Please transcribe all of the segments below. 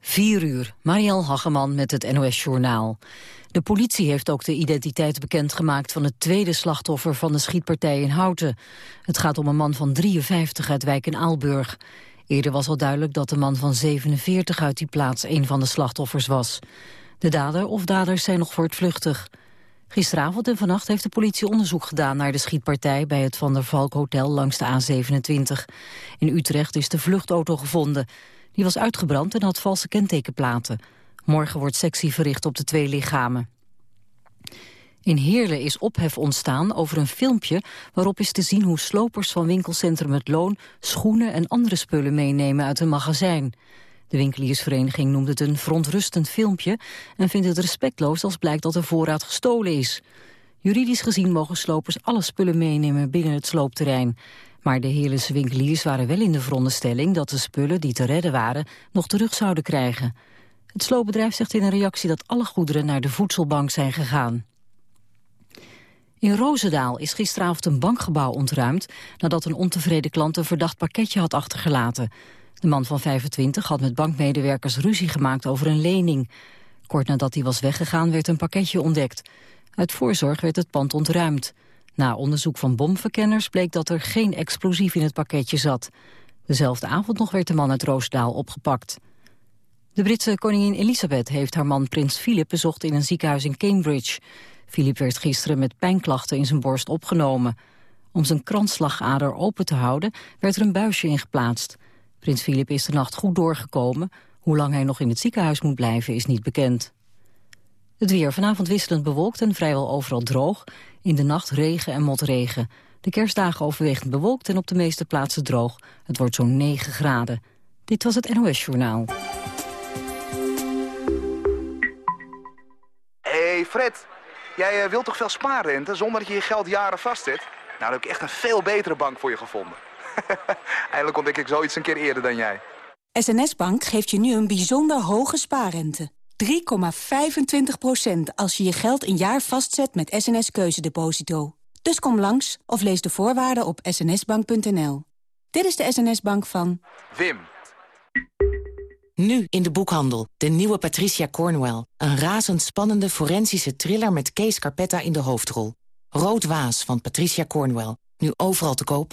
4 uur, Marielle Hageman met het NOS Journaal. De politie heeft ook de identiteit bekendgemaakt van het tweede slachtoffer van de schietpartij in Houten. Het gaat om een man van 53 uit wijk in Aalburg. Eerder was al duidelijk dat de man van 47 uit die plaats een van de slachtoffers was. De dader of daders zijn nog voortvluchtig. Gisteravond en vannacht heeft de politie onderzoek gedaan naar de schietpartij bij het Van der Valk Hotel langs de A27. In Utrecht is de vluchtauto gevonden. Die was uitgebrand en had valse kentekenplaten. Morgen wordt sectie verricht op de twee lichamen. In Heerlen is ophef ontstaan over een filmpje waarop is te zien hoe slopers van winkelcentrum Het Loon schoenen en andere spullen meenemen uit een magazijn. De winkeliersvereniging noemt het een verontrustend filmpje en vindt het respectloos als blijkt dat de voorraad gestolen is. Juridisch gezien mogen slopers alle spullen meenemen binnen het sloopterrein. Maar de Heerlense winkeliers waren wel in de veronderstelling dat de spullen die te redden waren nog terug zouden krijgen. Het sloopbedrijf zegt in een reactie dat alle goederen naar de voedselbank zijn gegaan. In Roosendaal is gisteravond een bankgebouw ontruimd... nadat een ontevreden klant een verdacht pakketje had achtergelaten. De man van 25 had met bankmedewerkers ruzie gemaakt over een lening. Kort nadat hij was weggegaan werd een pakketje ontdekt. Uit voorzorg werd het pand ontruimd. Na onderzoek van bomverkenners bleek dat er geen explosief in het pakketje zat. Dezelfde avond nog werd de man uit Roosdaal opgepakt. De Britse koningin Elisabeth heeft haar man prins Philip bezocht in een ziekenhuis in Cambridge. Philip werd gisteren met pijnklachten in zijn borst opgenomen. Om zijn kransslagader open te houden werd er een buisje in geplaatst. Prins Philip is de nacht goed doorgekomen. Hoe lang hij nog in het ziekenhuis moet blijven is niet bekend. Het weer vanavond wisselend bewolkt en vrijwel overal droog. In de nacht regen en motregen. De kerstdagen overwegend bewolkt en op de meeste plaatsen droog. Het wordt zo'n 9 graden. Dit was het NOS Journaal. Hey Fred, jij uh, wilt toch veel spaarrente zonder dat je je geld jaren vastzet? Nou, dan heb ik echt een veel betere bank voor je gevonden. Eindelijk ontdek ik zoiets een keer eerder dan jij. SNS Bank geeft je nu een bijzonder hoge spaarrente. 3,25% als je je geld een jaar vastzet met SNS Keuzedeposito. Dus kom langs of lees de voorwaarden op snsbank.nl. Dit is de SNS Bank van... Wim. Nu in de boekhandel. De nieuwe Patricia Cornwell. Een razendspannende forensische thriller met Kees Carpetta in de hoofdrol. Rood Waas van Patricia Cornwell. Nu overal te koop.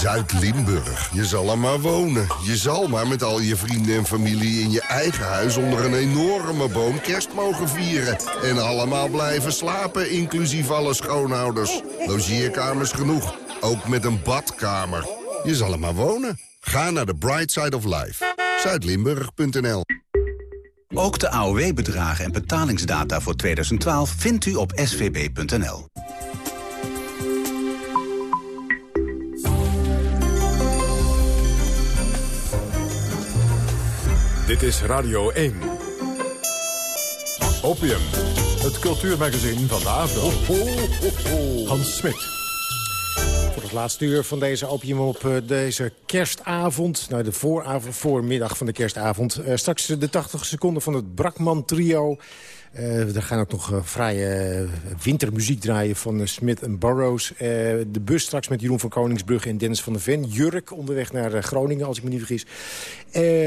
Zuid-Limburg. Je zal er maar wonen. Je zal maar met al je vrienden en familie in je eigen huis... onder een enorme boom kerst mogen vieren. En allemaal blijven slapen, inclusief alle schoonouders. Logeerkamers genoeg. Ook met een badkamer. Je zal er maar wonen. Ga naar de Bright Side of Life. Zuidlimburg.nl Ook de AOW-bedragen en betalingsdata voor 2012 vindt u op svb.nl. Dit is Radio 1. Opium, het cultuurmagazin van de avond. Hans Smit. Voor het laatste uur van deze Opium op uh, deze kerstavond. Nou, de vooravond, voormiddag van de kerstavond. Uh, straks de 80 seconden van het Brakman-trio. Uh, er gaan ook nog uh, fraaie wintermuziek draaien van Smith Burroughs. de bus straks met Jeroen van Koningsbrugge en Dennis van der Ven. Jurk onderweg naar Groningen, als ik me niet vergis.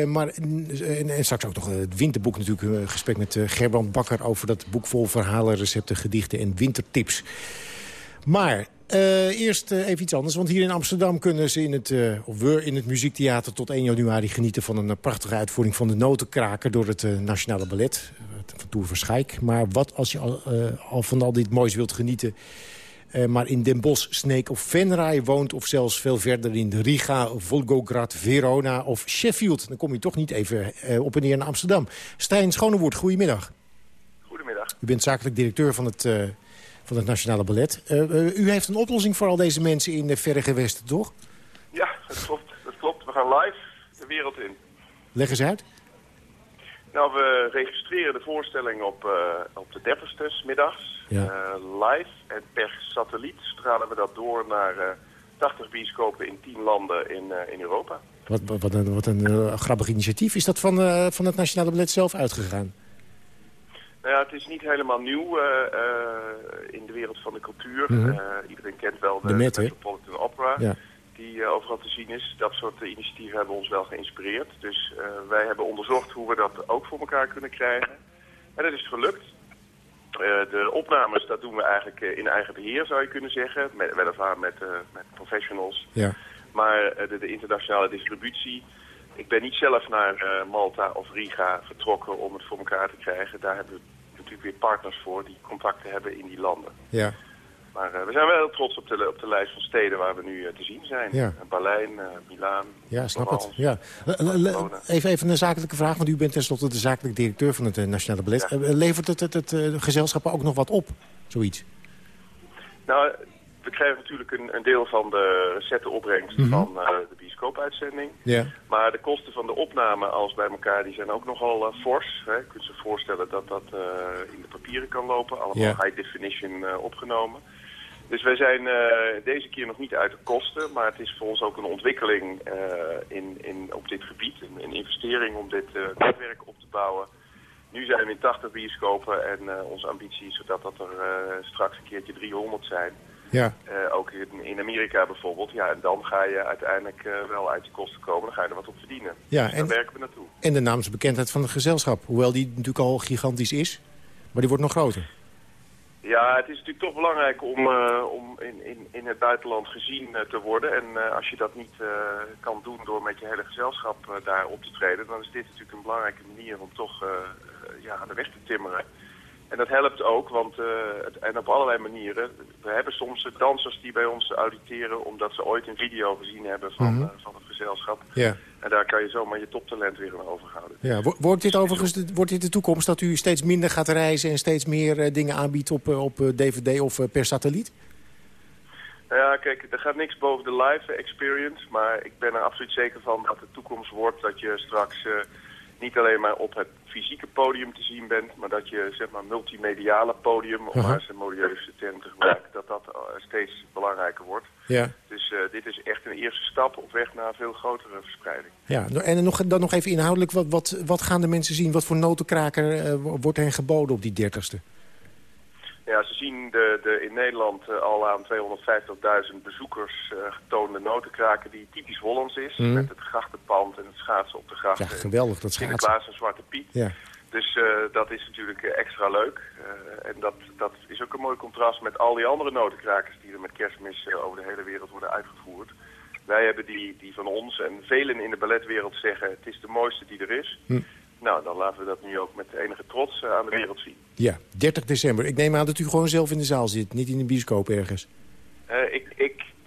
maar, en, straks ook nog het winterboek natuurlijk. Een gesprek met Gerbrand Bakker over dat boek vol verhalen, recepten, gedichten en wintertips. Maar eerst even iets anders, want hier in Amsterdam kunnen ze in het, uh, of we in het Muziektheater tot 1 januari genieten van een prachtige uitvoering van de Notenkraker door het Nationale Ballet van Verschijk. Maar wat als je al, al, van al dit moois wilt genieten, maar in Den Bosch, Sneek of Venray woont... of zelfs veel verder in Riga, Volgograd, Verona of Sheffield... dan kom je toch niet even op en neer naar Amsterdam. Stijn Schonewoord, goedemiddag. Goedemiddag. U bent zakelijk directeur van het van het Nationale Ballet. U heeft een oplossing voor al deze mensen in de verre gewesten, toch? Ja, dat klopt. Dat klopt. We gaan live de wereld in. Leg eens uit. Nou, we registreren de voorstelling op, uh, op de 30ste middags ja. live. En per satelliet stralen we dat door naar 80 bioscopen in 10 landen in, in Europa. Wat, wat, een, wat een grappig initiatief. Is dat van, van het Nationale Ballet zelf uitgegaan? Nou ja, het is niet helemaal nieuw uh, in de wereld van de cultuur. Mm iedereen kent wel de, de Metropolitan Opera, ja. Die overal te zien is. Dat soort initiatieven hebben ons wel geïnspireerd. Dus wij hebben onderzocht hoe we dat ook voor elkaar kunnen krijgen. En dat is gelukt. de opnames, dat doen we eigenlijk in eigen beheer, zou je kunnen zeggen. Met, weliswaar met, met professionals. Ja. Maar de, de internationale distributie ik ben niet zelf naar Malta of Riga vertrokken om het voor elkaar te krijgen. Daar hebben we natuurlijk weer partners voor die contacten hebben in die landen. Ja. Maar uh, we zijn wel heel trots op de, op de lijst van steden waar we nu uh, te zien zijn. Ja. Berlijn, Milaan, Ja, snap het. Ja. Even, even een zakelijke vraag, want u bent tenslotte de zakelijke directeur van het Nationale Ballet. Ja. levert het, het, het, het gezelschap ook nog wat op, zoiets? Nou, we krijgen natuurlijk een, een deel van de recetteopbrengst mm van uh, de bioscoopuitzending. Ja. Maar de kosten van de opname als bij elkaar die zijn ook nogal uh, fors. Hè. Je kunt je voorstellen dat dat uh, in de papieren kan lopen. Allemaal high definition opgenomen. Dus wij zijn deze keer nog niet uit de kosten. Maar het is voor ons ook een ontwikkeling in, in, op dit gebied. Een, een investering om dit netwerk op te bouwen. Nu zijn we in 80 bioscopen en onze ambitie is dat dat er straks een keertje 300 zijn. Ja. Ook in, in, Amerika bijvoorbeeld. Ja, en dan ga je uiteindelijk wel uit je kosten komen. Dan ga je er wat op verdienen. Ja, dus en, daar werken we naartoe. En de naamsbekendheid van het gezelschap. Hoewel die natuurlijk al gigantisch is. Maar die wordt nog groter. Ja, het is natuurlijk toch belangrijk om, uh, om in, in, in het buitenland gezien te worden. En als je dat niet kan doen door met je hele gezelschap daar op te treden... dan is dit natuurlijk een belangrijke manier om toch ja, aan de weg te timmeren. En dat helpt ook, want het, en op allerlei manieren. We hebben soms dansers die bij ons auditeren omdat ze ooit een video gezien hebben van, mm van het gezelschap. Ja. En daar kan je zomaar je toptalent weer aan overhouden. Ja, wordt dit overigens wordt dit de toekomst dat u steeds minder gaat reizen en steeds meer uh, dingen aanbiedt op, op DVD of per satelliet? Nou ja, kijk, er gaat niks boven de live experience, maar ik ben er absoluut zeker van dat de toekomst wordt dat je straks niet alleen maar op het fysieke podium te zien bent, maar dat je zeg maar multimediale podium, om maar eens een modieuze term te gebruiken, dat dat uh, steeds belangrijker wordt. Ja. Dus uh, dit is echt een eerste stap op weg naar een veel grotere verspreiding. Ja, en nog, dan nog even inhoudelijk, wat, wat, wat gaan de mensen zien? Wat voor notenkraker uh, wordt hen geboden op die dertigste? Ja, ze zien de, de in Nederland uh, al aan 250.000 bezoekers uh, getoonde notenkraken die typisch Hollands is. Mm. Met het grachtenpand en het schaatsen op de grachten. Ja, geweldig dat schaatsen. Sinterklaas en Zwarte Piet. Ja. Dus uh, dat is natuurlijk extra leuk. en dat, dat is ook een mooi contrast met al die andere notenkrakers die er met kerstmis over de hele wereld worden uitgevoerd. Wij hebben die, die van ons en velen in de balletwereld zeggen het is de mooiste die er is. Mm. Nou, dan laten we dat nu ook met enige trots aan de wereld zien. Ja, 30 december. Ik neem aan dat u gewoon zelf in de zaal zit, niet in de bioscoop ergens. Uh, ik,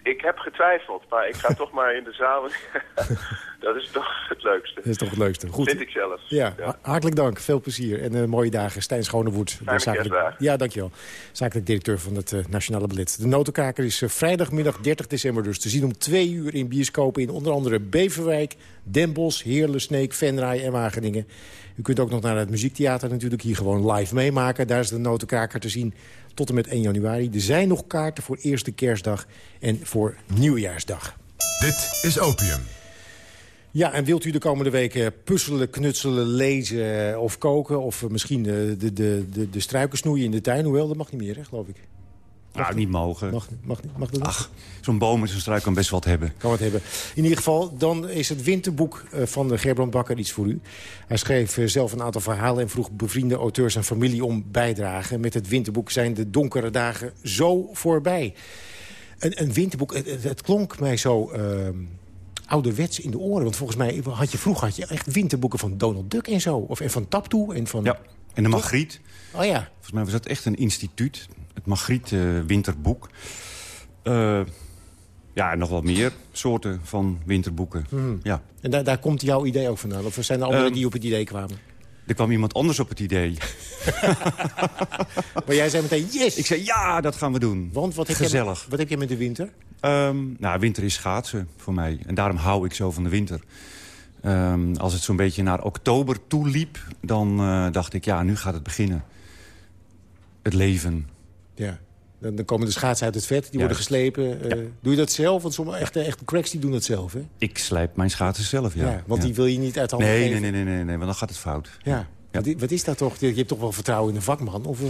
ik, heb getwijfeld, maar ik ga toch maar in de zaal. dat is toch het leukste. Dat is toch het leukste. Goed. Vind ik zelf. Ja, hartelijk dank. Veel plezier en uh, mooie dagen. Stijn Schonewoed. Zakelijk... Ja, dankjewel. Zakelijk directeur van het uh, Nationale Ballet. De notenkaker is vrijdagmiddag 30 december dus te zien om twee uur in bioscopen in onder andere Beverwijk, Den Bosch, Heerlen, Sneek, Venray en Wageningen. U kunt ook nog naar het muziektheater natuurlijk hier gewoon live meemaken. Daar is de notenkaker te zien tot en met 1 januari. Er zijn nog kaarten voor eerste kerstdag en voor nieuwjaarsdag. Dit is Opium. Ja, en wilt u de komende weken puzzelen, knutselen, lezen of koken... of misschien de, de, de, de struiken snoeien in de tuin? Hoewel, dat mag niet meer, hè, geloof ik. Nou, niet mogen. Mag, mag, mag dat Ach, zo'n boom met zijn struik kan best wat hebben. Kan wat hebben. In ieder geval, dan is het winterboek eh, van Gerbrand Bakker iets voor u. Hij schreef eh, zelf een aantal verhalen en vroeg bevriende auteurs en familie om bijdragen. Met het winterboek zijn de donkere dagen zo voorbij. Een, een winterboek, het, het, klonk mij zo... Uh, ouderwets in de oren. Want volgens mij had je vroeger had je echt winterboeken van Donald Duck en zo. Of en van Taptoe en van... Ja, en de Magriet. Oh ja. Volgens mij was dat echt een instituut het Magriet uh, winterboek. Uh, ja, nog wat meer soorten van winterboeken. Hmm. Ja. En daar, daar komt jouw idee ook vandaan? Of zijn er anderen um, die op het idee kwamen? Er kwam iemand anders op het idee. maar jij zei meteen yes! Ik zei ja, dat gaan we doen. Want wat heb, Gezellig. Je, wat heb je met de winter? Um, nou, winter is schaatsen voor mij. En daarom hou ik zo van de winter. Ehm, als het zo'n beetje naar oktober toe liep, dan dacht ik, ja, nu gaat het beginnen. Het leven. Ja. Dan, dan komen de schaatsen uit het vet, die worden geslepen. Doe je dat zelf? Want sommige echte, echte cracks die doen dat zelf, hè? Ik slijp mijn schaatsen zelf, ja. ja want die wil je niet uit handen nee, geven? Nee, nee, nee, nee, nee, want dan gaat het fout. Ja. Wat, wat, is dat toch? Je hebt toch wel vertrouwen in een vakman? Of,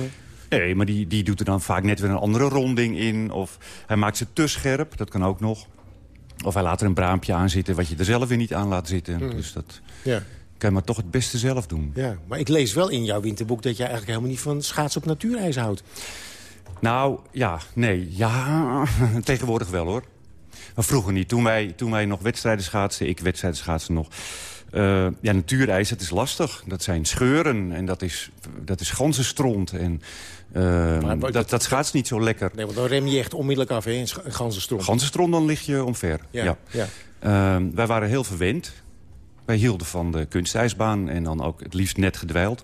Nee, maar die, die doet er dan vaak net weer een andere ronding in. Of hij maakt ze te scherp, dat kan ook nog. Of hij laat er een braampje aan zitten wat je er zelf weer niet aan laat zitten. Hmm. Dus dat ja. kan je maar toch het beste zelf doen. Ja, maar ik lees wel in jouw winterboek dat jij eigenlijk helemaal niet van schaatsen op natuurijs houdt. Nou, ja, nee. Ja, tegenwoordig wel hoor. Maar vroeger niet. Toen wij, toen wij nog wedstrijden schaatsen, ik wedstrijden schaatsen nog... Uh, ja, natuurijs, dat is lastig. Dat zijn scheuren en dat is, dat is ganzenstront. En uh, dat, dat schaats niet zo lekker. Nee, want dan rem je echt onmiddellijk af, hè, in ganzenstront. Ganzenstront, dan lig je omver. Ja, ja. ja. Uh, wij waren heel verwend. Wij hielden van de kunstijsbaan en dan ook het liefst net gedwijld.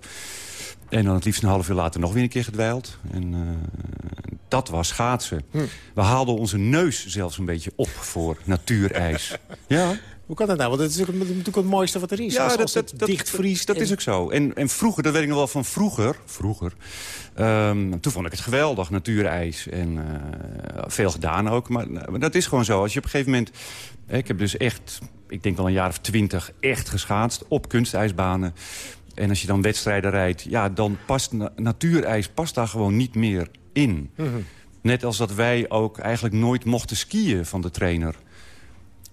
En dan het liefst een half uur later nog weer een keer gedwijld. En uh, dat was schaatsen. Hm. We haalden onze neus zelfs een beetje op voor natuurijs. ja. Hoe kan dat nou? Want dat is natuurlijk het mooiste wat er is. Ja, als, als dat, dat, dichtvriest. Dat, is ook zo. En, en vroeger, dat weet ik nog wel van vroeger. Vroeger. Um, toen vond ik het geweldig, natuurijs. En uh, veel gedaan ook. Maar, maar, dat is gewoon zo. Als je op een gegeven moment... Ik heb dus echt, ik denk wel een jaar of twintig, echt geschaatst. Op kunstijsbanen. En als je dan wedstrijden rijdt, ja, dan past natuurijs past daar gewoon niet meer in. Mhm. Net als dat wij ook eigenlijk nooit mochten skiën van de trainer.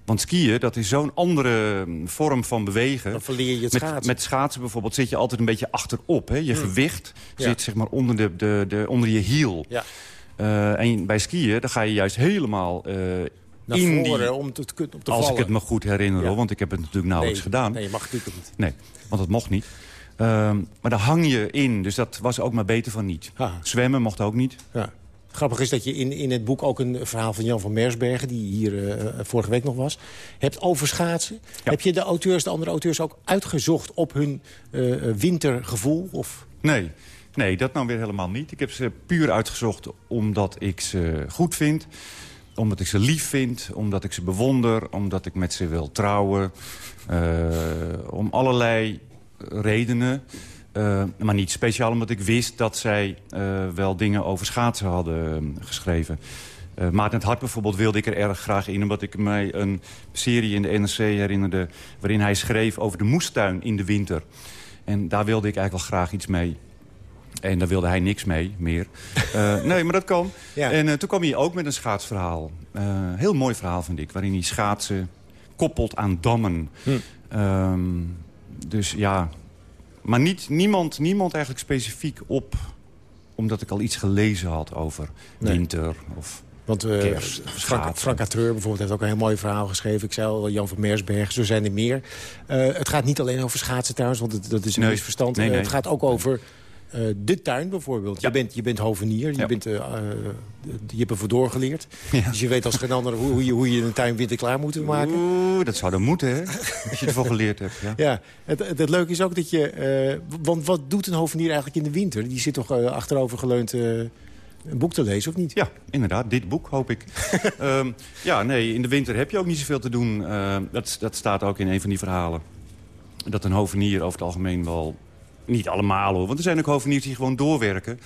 Want skiën, dat is zo'n andere mm, vorm van bewegen. Dan verleer je het met, schaatsen. Met schaatsen bijvoorbeeld zit je altijd een beetje achterop. Hè? Je mm. gewicht zit zeg maar onder, de, de, de, onder je hiel. Ja. Uh, en bij skiën, dan ga je juist helemaal... Uh, naar in voren die, om te, om te Als ik het me goed herinner, ja. want ik heb het natuurlijk nauwelijks nee, gedaan. Nee, je mag natuurlijk niet. Nee, want dat mocht niet. Um, maar daar hang je in, dus dat was ook maar beter van niet. Ha. Zwemmen mocht ook niet. Ja. Grappig is dat je in, in het boek ook een verhaal van Jan van Mersbergen... die hier uh, vorige week nog was, hebt over schaatsen. Ja. Heb je de auteurs, de andere auteurs ook uitgezocht op hun uh, wintergevoel? Of? Nee. nee, dat nou weer helemaal niet. Ik heb ze puur uitgezocht omdat ik ze goed vind omdat ik ze lief vind, omdat ik ze bewonder... omdat ik met ze wil trouwen. Uh, om allerlei redenen. Uh, maar niet speciaal omdat ik wist dat zij uh, wel dingen over schaatsen hadden uh, geschreven. Maarten het Hart bijvoorbeeld wilde ik er erg graag in... omdat ik mij een serie in de NRC herinnerde... waarin hij schreef over de moestuin in de winter. En daar wilde ik eigenlijk wel graag iets mee. En daar wilde hij niks mee, meer. nee, maar dat kan. Ja. En toen kwam hij ook met een schaatsverhaal. heel mooi verhaal, vind ik. Waarin hij schaatsen koppelt aan dammen. Hm. Um, dus ja, maar niet, niemand, niemand eigenlijk specifiek op... omdat ik al iets gelezen had over nee. winter of want uh, kerst, Frank, Frank Atreur bijvoorbeeld heeft ook een heel mooi verhaal geschreven. Ik zei al, Jan van Meersberg, zo zijn er meer. Uh, het gaat niet alleen over schaatsen trouwens, want het, dat is een nee. misverstand. Nee, nee. Uh, het gaat ook over uh, de tuin bijvoorbeeld. Ja. Je, bent, je bent hovenier, je, ja. bent, uh, uh, je hebt ervoor doorgeleerd. Ja. Dus je weet als geen ander hoe, hoe, je, hoe je een tuin winterklaar moet maken. Oeh, dat zou dan moeten, hè? als je ervoor geleerd hebt. Ja, ja het, het, het, leuke is ook dat je... want wat doet een hovenier eigenlijk in de winter? Die zit toch achterover geleund een boek te lezen, of niet? Ja, inderdaad. Dit boek, hoop ik. um, ja, nee, in de winter heb je ook niet zoveel te doen. Uh, dat, dat staat ook in een van die verhalen. Dat een hovenier over het algemeen wel niet allemaal hoor, want er zijn ook hoveniers die gewoon doorwerken.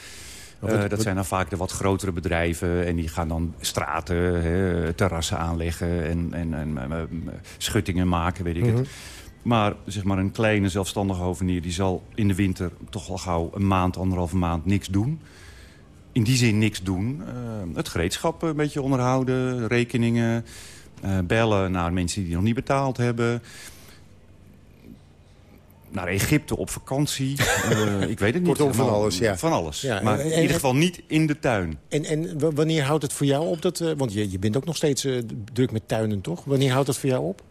Uh, dat zijn dan vaak de wat grotere bedrijven. En die gaan dan straten, hè, terrassen aanleggen en, en, en uh, schuttingen maken, weet ik mm -hmm. het. Maar zeg maar een kleine zelfstandige hovenier... die zal in de winter toch al gauw een maand, anderhalve maand niks doen. In die zin niks doen. Uh, het gereedschap een beetje onderhouden, rekeningen... bellen naar mensen die nog niet betaald hebben naar Egypte op vakantie. uh, ik weet het niet. Kortom, van alles, ja. Van alles. Ja, maar in ieder geval niet in de tuin. En, en wanneer houdt het voor jou op? Dat, uh, want je, je bent ook nog steeds uh, druk met tuinen, toch? Wanneer houdt dat voor jou op?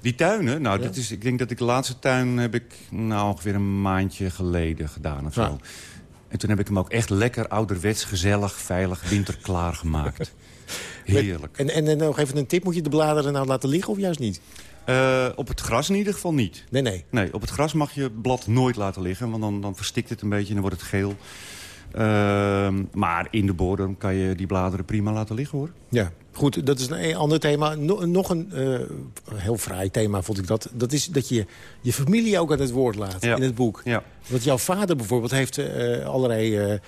die tuinen? Nou, ja. dit is, ik denk dat ik de laatste tuin heb ik nou, ongeveer een maandje geleden gedaan of zo. En toen heb ik hem ook echt lekker ouderwets, gezellig, veilig, winterklaar gemaakt. Heerlijk. En, en, en nog even een tip, moet je de bladeren nou laten liggen of juist niet? Uh, op het gras in ieder geval niet. Nee, nee. Nee, op het gras mag je blad nooit laten liggen, want dan, dan verstikt het een beetje en dan wordt het geel. Uh, maar in de bodem kan je die bladeren prima laten liggen, hoor. Ja. Goed, dat is een ander thema. nog een heel fraai thema vond ik dat. Dat is dat je je familie ook aan het woord laat in het boek. Ja. Want jouw vader bijvoorbeeld heeft allerlei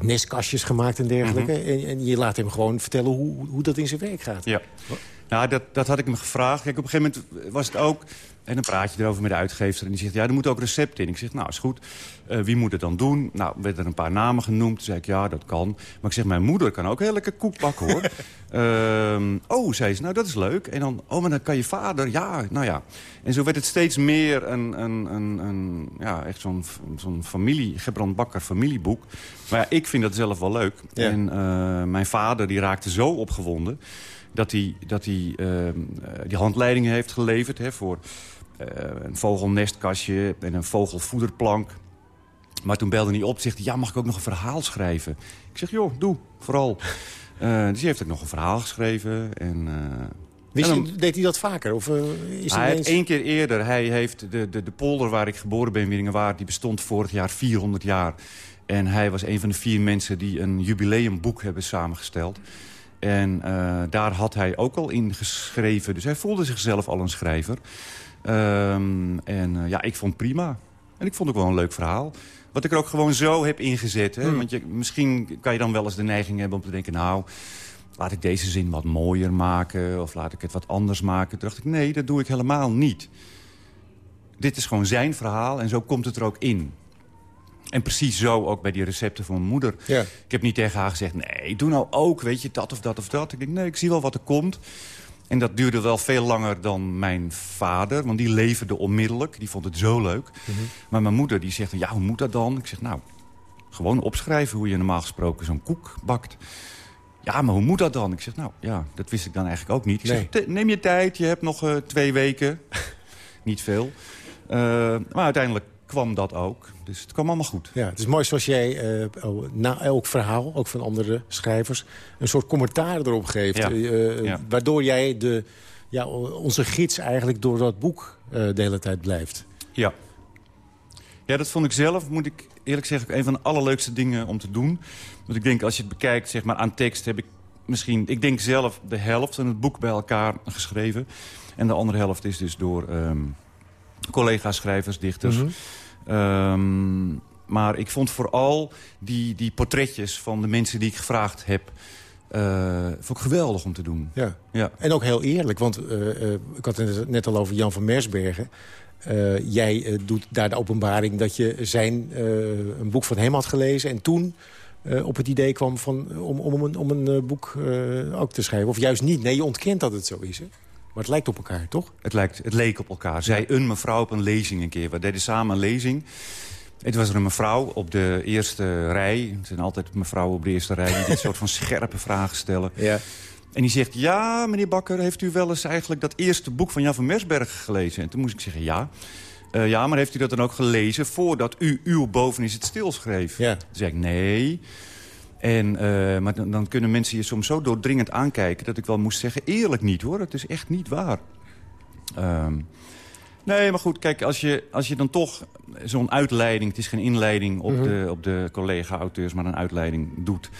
nestkastjes gemaakt en dergelijke. Mhm. en, en, je laat hem gewoon vertellen hoe, hoe dat in zijn werk gaat. Ja. Nou, dat, dat had ik me gevraagd. Kijk, op een gegeven moment was het ook... En dan praat je erover met de uitgever. En die zegt, ja, er moet ook recept in. Ik zeg, nou, is goed. Uh, wie moet het dan doen? Nou, werden er een paar namen genoemd. Toen zei ik, ja, dat kan. Maar ik zeg, mijn moeder kan ook heel lekker koek bakken, hoor. uh, oh, zei ze, nou, dat is leuk. En dan, oh, maar dan kan je vader. Ja, nou ja. En zo werd het steeds meer een, een, een, een ja, echt zo'n zo'n familie, Gebrand Bakker familieboek. Maar ja, ik vind dat zelf wel leuk. En uh, mijn vader, die raakte zo opgewonden dat hij, dat hij uh, die handleidingen heeft geleverd... Hè, voor uh, een vogelnestkastje en een vogelvoederplank. Maar toen belde hij op zegt hij... ja, mag ik ook nog een verhaal schrijven? Ik zeg, joh, doe, vooral. Uh, dus hij heeft ook nog een verhaal geschreven. En, Wist je, deed hij dat vaker? Of, is hij heeft één keer eerder. Hij heeft de, de, de polder waar ik geboren ben, Wieringenwaard... die bestond vorig jaar 400 jaar. En hij was een van de vier mensen die een jubileumboek hebben samengesteld. En uh, daar had hij ook al in geschreven. Dus hij voelde zichzelf al een schrijver. Um, en uh, ja, ik vond het prima. En ik vond het ook wel een leuk verhaal. Wat ik er ook gewoon zo heb ingezet. Hè? Hmm. Want je, misschien kan je dan wel eens de neiging hebben om te denken... nou, laat ik deze zin wat mooier maken. Of laat ik het wat anders maken. Toen dacht ik, nee, dat doe ik helemaal niet. Dit is gewoon zijn verhaal en zo komt het er ook in. En precies zo ook bij die recepten van mijn moeder. Ja. Ik heb niet tegen haar gezegd, nee, doe nou ook, weet je, dat of dat of dat. Ik denk, nee, ik zie wel wat er komt. En dat duurde wel veel langer dan mijn vader. Want die leverde onmiddellijk. Die vond het zo leuk. Mhm. Maar mijn moeder die zegt, ja, hoe moet dat dan? Ik zeg, nou, gewoon opschrijven hoe je normaal gesproken zo'n koek bakt. Ja, maar hoe moet dat dan? Ik zeg, nou, ja, dat wist ik dan eigenlijk ook niet. Ik zeg, neem je tijd, je hebt nog uh, twee weken. niet veel. Uh, maar uiteindelijk kwam dat ook. Dus het kwam allemaal goed. Ja, het is mooi zoals jij uh, na elk verhaal, ook van andere schrijvers... een soort commentaar erop geeft. Ja. Uh, Waardoor jij de, ja, onze gids eigenlijk door dat boek de hele tijd blijft. Ja. Ja, dat vond ik zelf, moet ik eerlijk zeggen... een van de allerleukste dingen om te doen. Want ik denk, als je het bekijkt zeg maar, aan tekst... heb ik misschien, ik denk zelf, de helft van het boek bij elkaar geschreven. En de andere helft is dus door... Um, collega's, schrijvers, dichters. Mhm. Um, maar ik vond vooral die, die portretjes van de mensen die ik gevraagd heb... Uh, vond ik geweldig om te doen. Ja. ja. En ook heel eerlijk, want uh, uh, ik had het net al over Jan van Mersbergen. jij doet daar de openbaring dat je zijn, een boek van hem had gelezen... en toen op het idee kwam van, om, om een, om een boek ook te schrijven. Of juist niet. Nee, je ontkent dat het zo is. Hè? Maar het lijkt op elkaar, toch? Het, lijkt, het leek op elkaar. Zij een mevrouw op een lezing een keer. We deden samen een lezing. Het was er een mevrouw op de eerste rij. Er zijn altijd mevrouwen op de eerste rij... die dit soort van scherpe vragen stellen. Ja. En die zegt, ja, meneer Bakker, heeft u wel eens eigenlijk dat eerste boek van Jan van Mersberg gelezen? En toen moest ik zeggen, ja. Uh, ja, maar heeft u dat dan ook gelezen voordat u uw Boven is het stil schreef? Ja. Toen zei ik, nee. En, uh, maar dan, dan, kunnen mensen je soms zo doordringend aankijken... dat ik wel moest zeggen, eerlijk niet hoor. Het is echt niet waar. Um, nee, maar goed, kijk, als je, als je dan toch zo'n uitleiding... het is geen inleiding op, mhm. de, op de collega-auteurs... maar een uitleiding doet...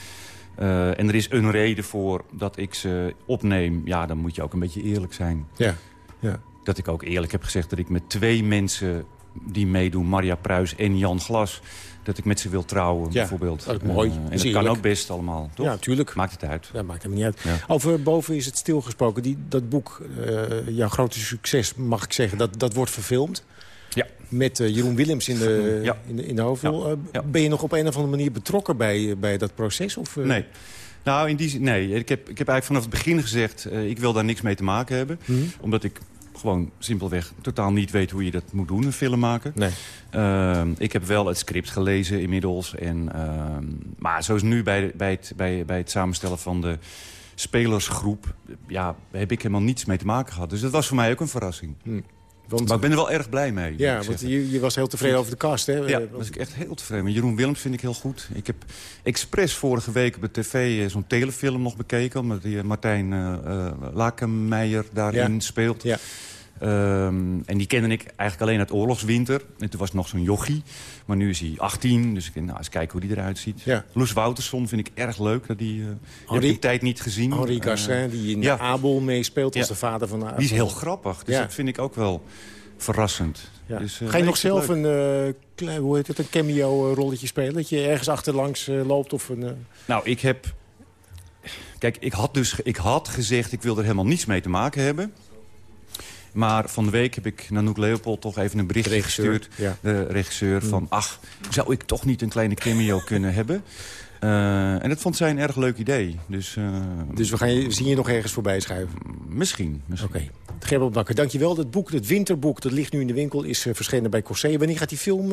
Uh, en er is een reden voor dat ik ze opneem... ja, dan moet je ook een beetje eerlijk zijn. Ja, ja. Dat ik ook eerlijk heb gezegd dat ik met twee mensen die meedoen... Maria Pruis en Jan Glas dat ik met ze wil trouwen, ja, bijvoorbeeld. Dat is mooi. Uh, en dat kan ook best allemaal, toch? Ja, tuurlijk. Maakt het uit. Ja, maakt hem niet uit. Over Boven is het stilgesproken. Die, dat boek, uh, jouw grote succes, mag ik zeggen, dat, dat wordt verfilmd. Ja. Met uh, Jeroen Willems in de, ja. in de, in de hoofdrol. Ben je nog op een of andere manier betrokken bij, bij dat proces? Of, Nee. Nou, in die nee. Ik heb, ik heb eigenlijk vanaf het begin gezegd... ik wil daar niks mee te maken hebben. Mhm. Omdat ik gewoon simpelweg totaal niet weet hoe je dat moet doen, een film maken. Nee. Uh, ik heb wel het script gelezen inmiddels. En, uh, maar zoals nu bij, bij, het, bij, bij het samenstellen van de spelersgroep... ja, heb ik helemaal niets mee te maken gehad. Dus dat was voor mij ook een verrassing. Hm. Want, maar ik ben er wel erg blij mee. Ja, want je, je, was heel tevreden over de cast, hè? Ja, daar was ik echt heel tevreden. Jeroen Willems vind ik heel goed. Ik heb expres vorige week op de tv eh, zo'n telefilm nog bekeken... omdat die Martijn uh, uh, Lakenmeijer daarin speelt. Ja. Ehm, en die kende ik eigenlijk alleen uit oorlogswinter. En toen was nog zo'n jochie. Maar nu is hij 18, dus ik denk, nou, eens kijken hoe die eruit ziet. Ja. Loes Wouterson vind ik erg leuk. Dat die, uh, Henri, die tijd niet gezien. Henri Gassin, die in ja. Abel meespeelt als de vader van de Die is heel grappig. Dus dat vind ik ook wel verrassend. Dus, Ga je nog zelf een, klein, hoe heet het, een cameo-rolletje spelen? Dat je ergens achterlangs loopt? Of een, Nou, ik heb Kijk, ik had dus ik had gezegd, ik wil er helemaal niets mee te maken hebben. Maar van de week heb ik Nanoek Leopold toch even een bericht gestuurd. De regisseur van, ach, zou ik toch niet een kleine cameo kunnen hebben? Uh, en dat vond zij een erg leuk idee. Dus, uh, dus we, gaan je, zien je nog ergens voorbij schuiven? Misschien. misschien. Oké. Okay. Bakker, dankjewel. Het boek, het winterboek, dat ligt nu in de winkel, is uh, verschenen bij Corsé. Wanneer gaat die film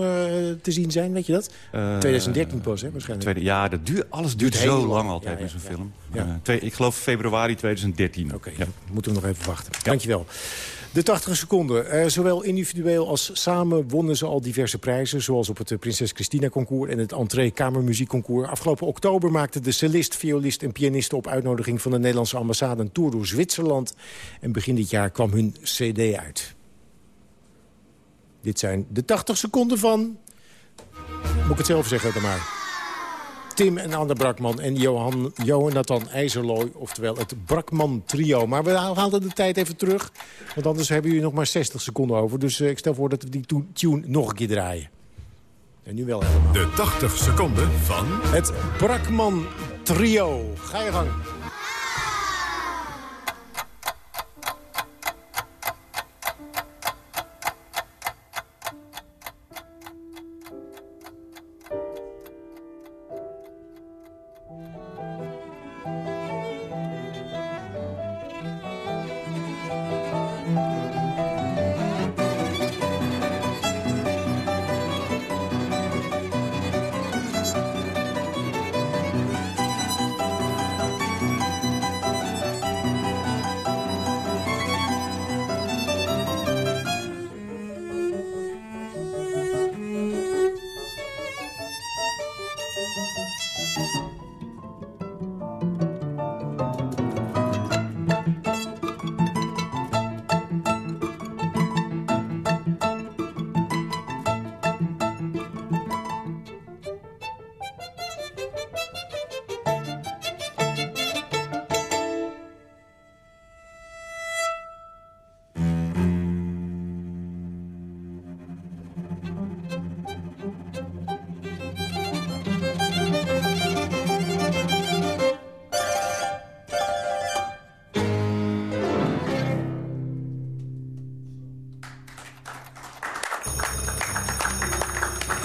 te zien zijn, weet je dat? 2013 pas, hè, waarschijnlijk. Tweede, ja, dat duurt, alles duurt, duurt zo lang, altijd ja, met zo'n film. Twee, ik geloof februari 2013. Oké, moeten we nog even wachten. Dankjewel. De 80 seconden. Uh, zowel individueel als samen wonnen ze al diverse prijzen... zoals op het eh, Prinses Christina Concours en het Entree Kamermuziekconcours. Afgelopen oktober maakte de cellist, violist en pianiste... op uitnodiging van de Nederlandse ambassade een tour door Zwitserland. En begin dit jaar kwam hun cd uit. Dit zijn de 80 seconden van... Moet ik het zelf zeggen dan maar. Tim en Anne Brakman en Johan, Jonathan IJzerlooy, oftewel het Brakman trio. Maar we halen de tijd even terug, want anders hebben jullie nog maar 60 seconden over. Dus eh, ik stel voor dat we die tune nog een keer draaien. En nu wel helemaal. De 80 seconden van... Het Brakman trio. Ga je gang.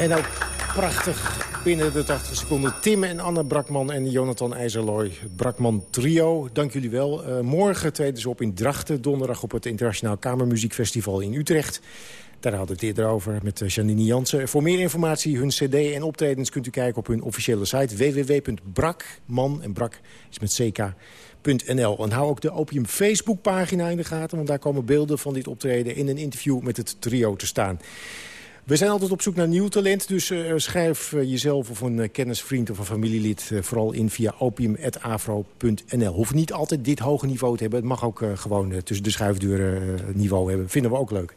En ook prachtig binnen de 80 seconden. Tim en Anne Brakman en Jonathan IJzerlooy. Het Brakman trio, dank jullie wel. Uh, morgen treden ze op in Drachten. Donderdag op het Internationaal Kamermuziekfestival in Utrecht. Daar hadden we het eerder over met eh, Janine Jansen. Voor meer informatie, hun cd en optredens kunt u kijken op hun officiële site www.brakman, en brak is met ck.nl. En hou ook de Opium Facebookpagina in de gaten... want daar komen beelden van dit optreden in een interview met het trio te staan. We zijn altijd op zoek naar nieuw talent, dus uh, schrijf uh, jezelf of een uh, kennisvriend of een familielid vooral in via opium.afro.nl. Hoeft niet altijd dit hoge niveau te hebben. Het mag ook gewoon tussen de schuifdeuren niveau hebben. Vinden we ook leuk.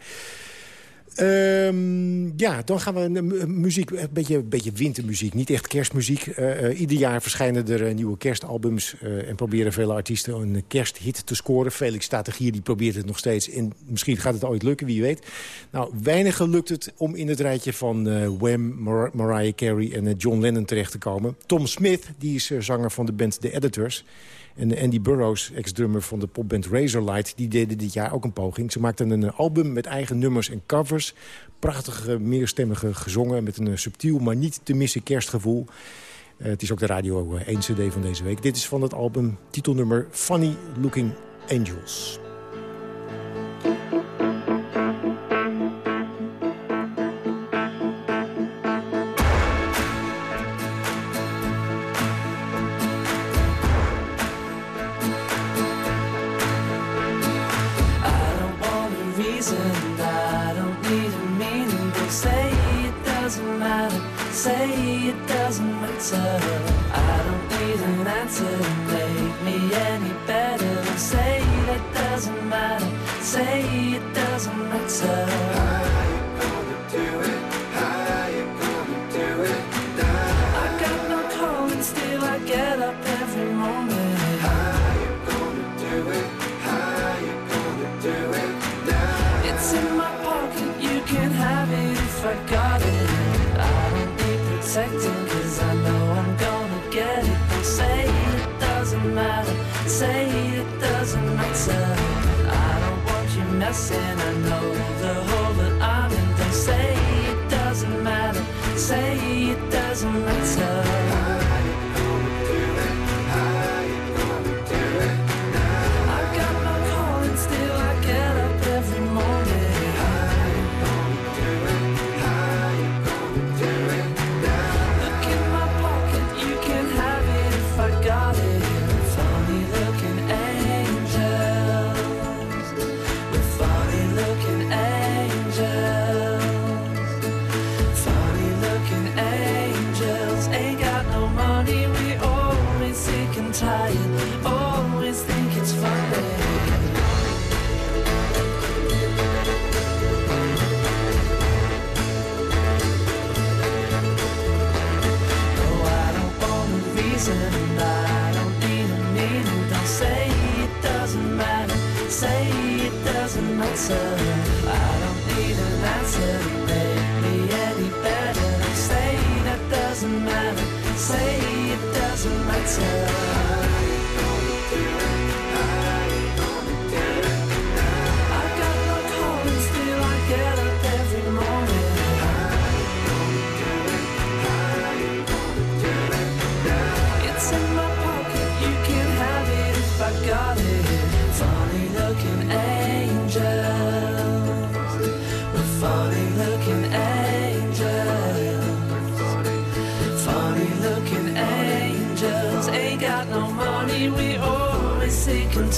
Um, ja, dan gaan we muziek, een beetje, beetje wintermuziek, niet echt kerstmuziek. Uh, ieder jaar verschijnen er uh, nieuwe kerstalbums uh, en proberen vele artiesten een kersthit te scoren. Felix staat hier, die probeert het nog steeds en misschien gaat het ooit lukken, wie weet. Nou, weinigen lukt het om in het rijtje van Wham, Mar Mariah Carey en John Lennon terecht te komen. Tom Smith, die is zanger van de band The Editors... En Andy Burroughs, ex-drummer van de popband Razorlight... die deden dit jaar ook een poging. Ze maakten een album met eigen nummers en covers. Prachtige, meerstemmige gezongen... met een subtiel, maar niet te missen kerstgevoel. Uh, het is ook de Radio 1 CD van deze week. Dit is van het album titelnummer Funny Looking Angels. Say it doesn't matter. I don't need an answer to make me any better. Say it doesn't matter. Say it doesn't matter. Messing, I know the hole that I'm in. Don't say it doesn't matter, say it doesn't matter. Say it doesn't matter.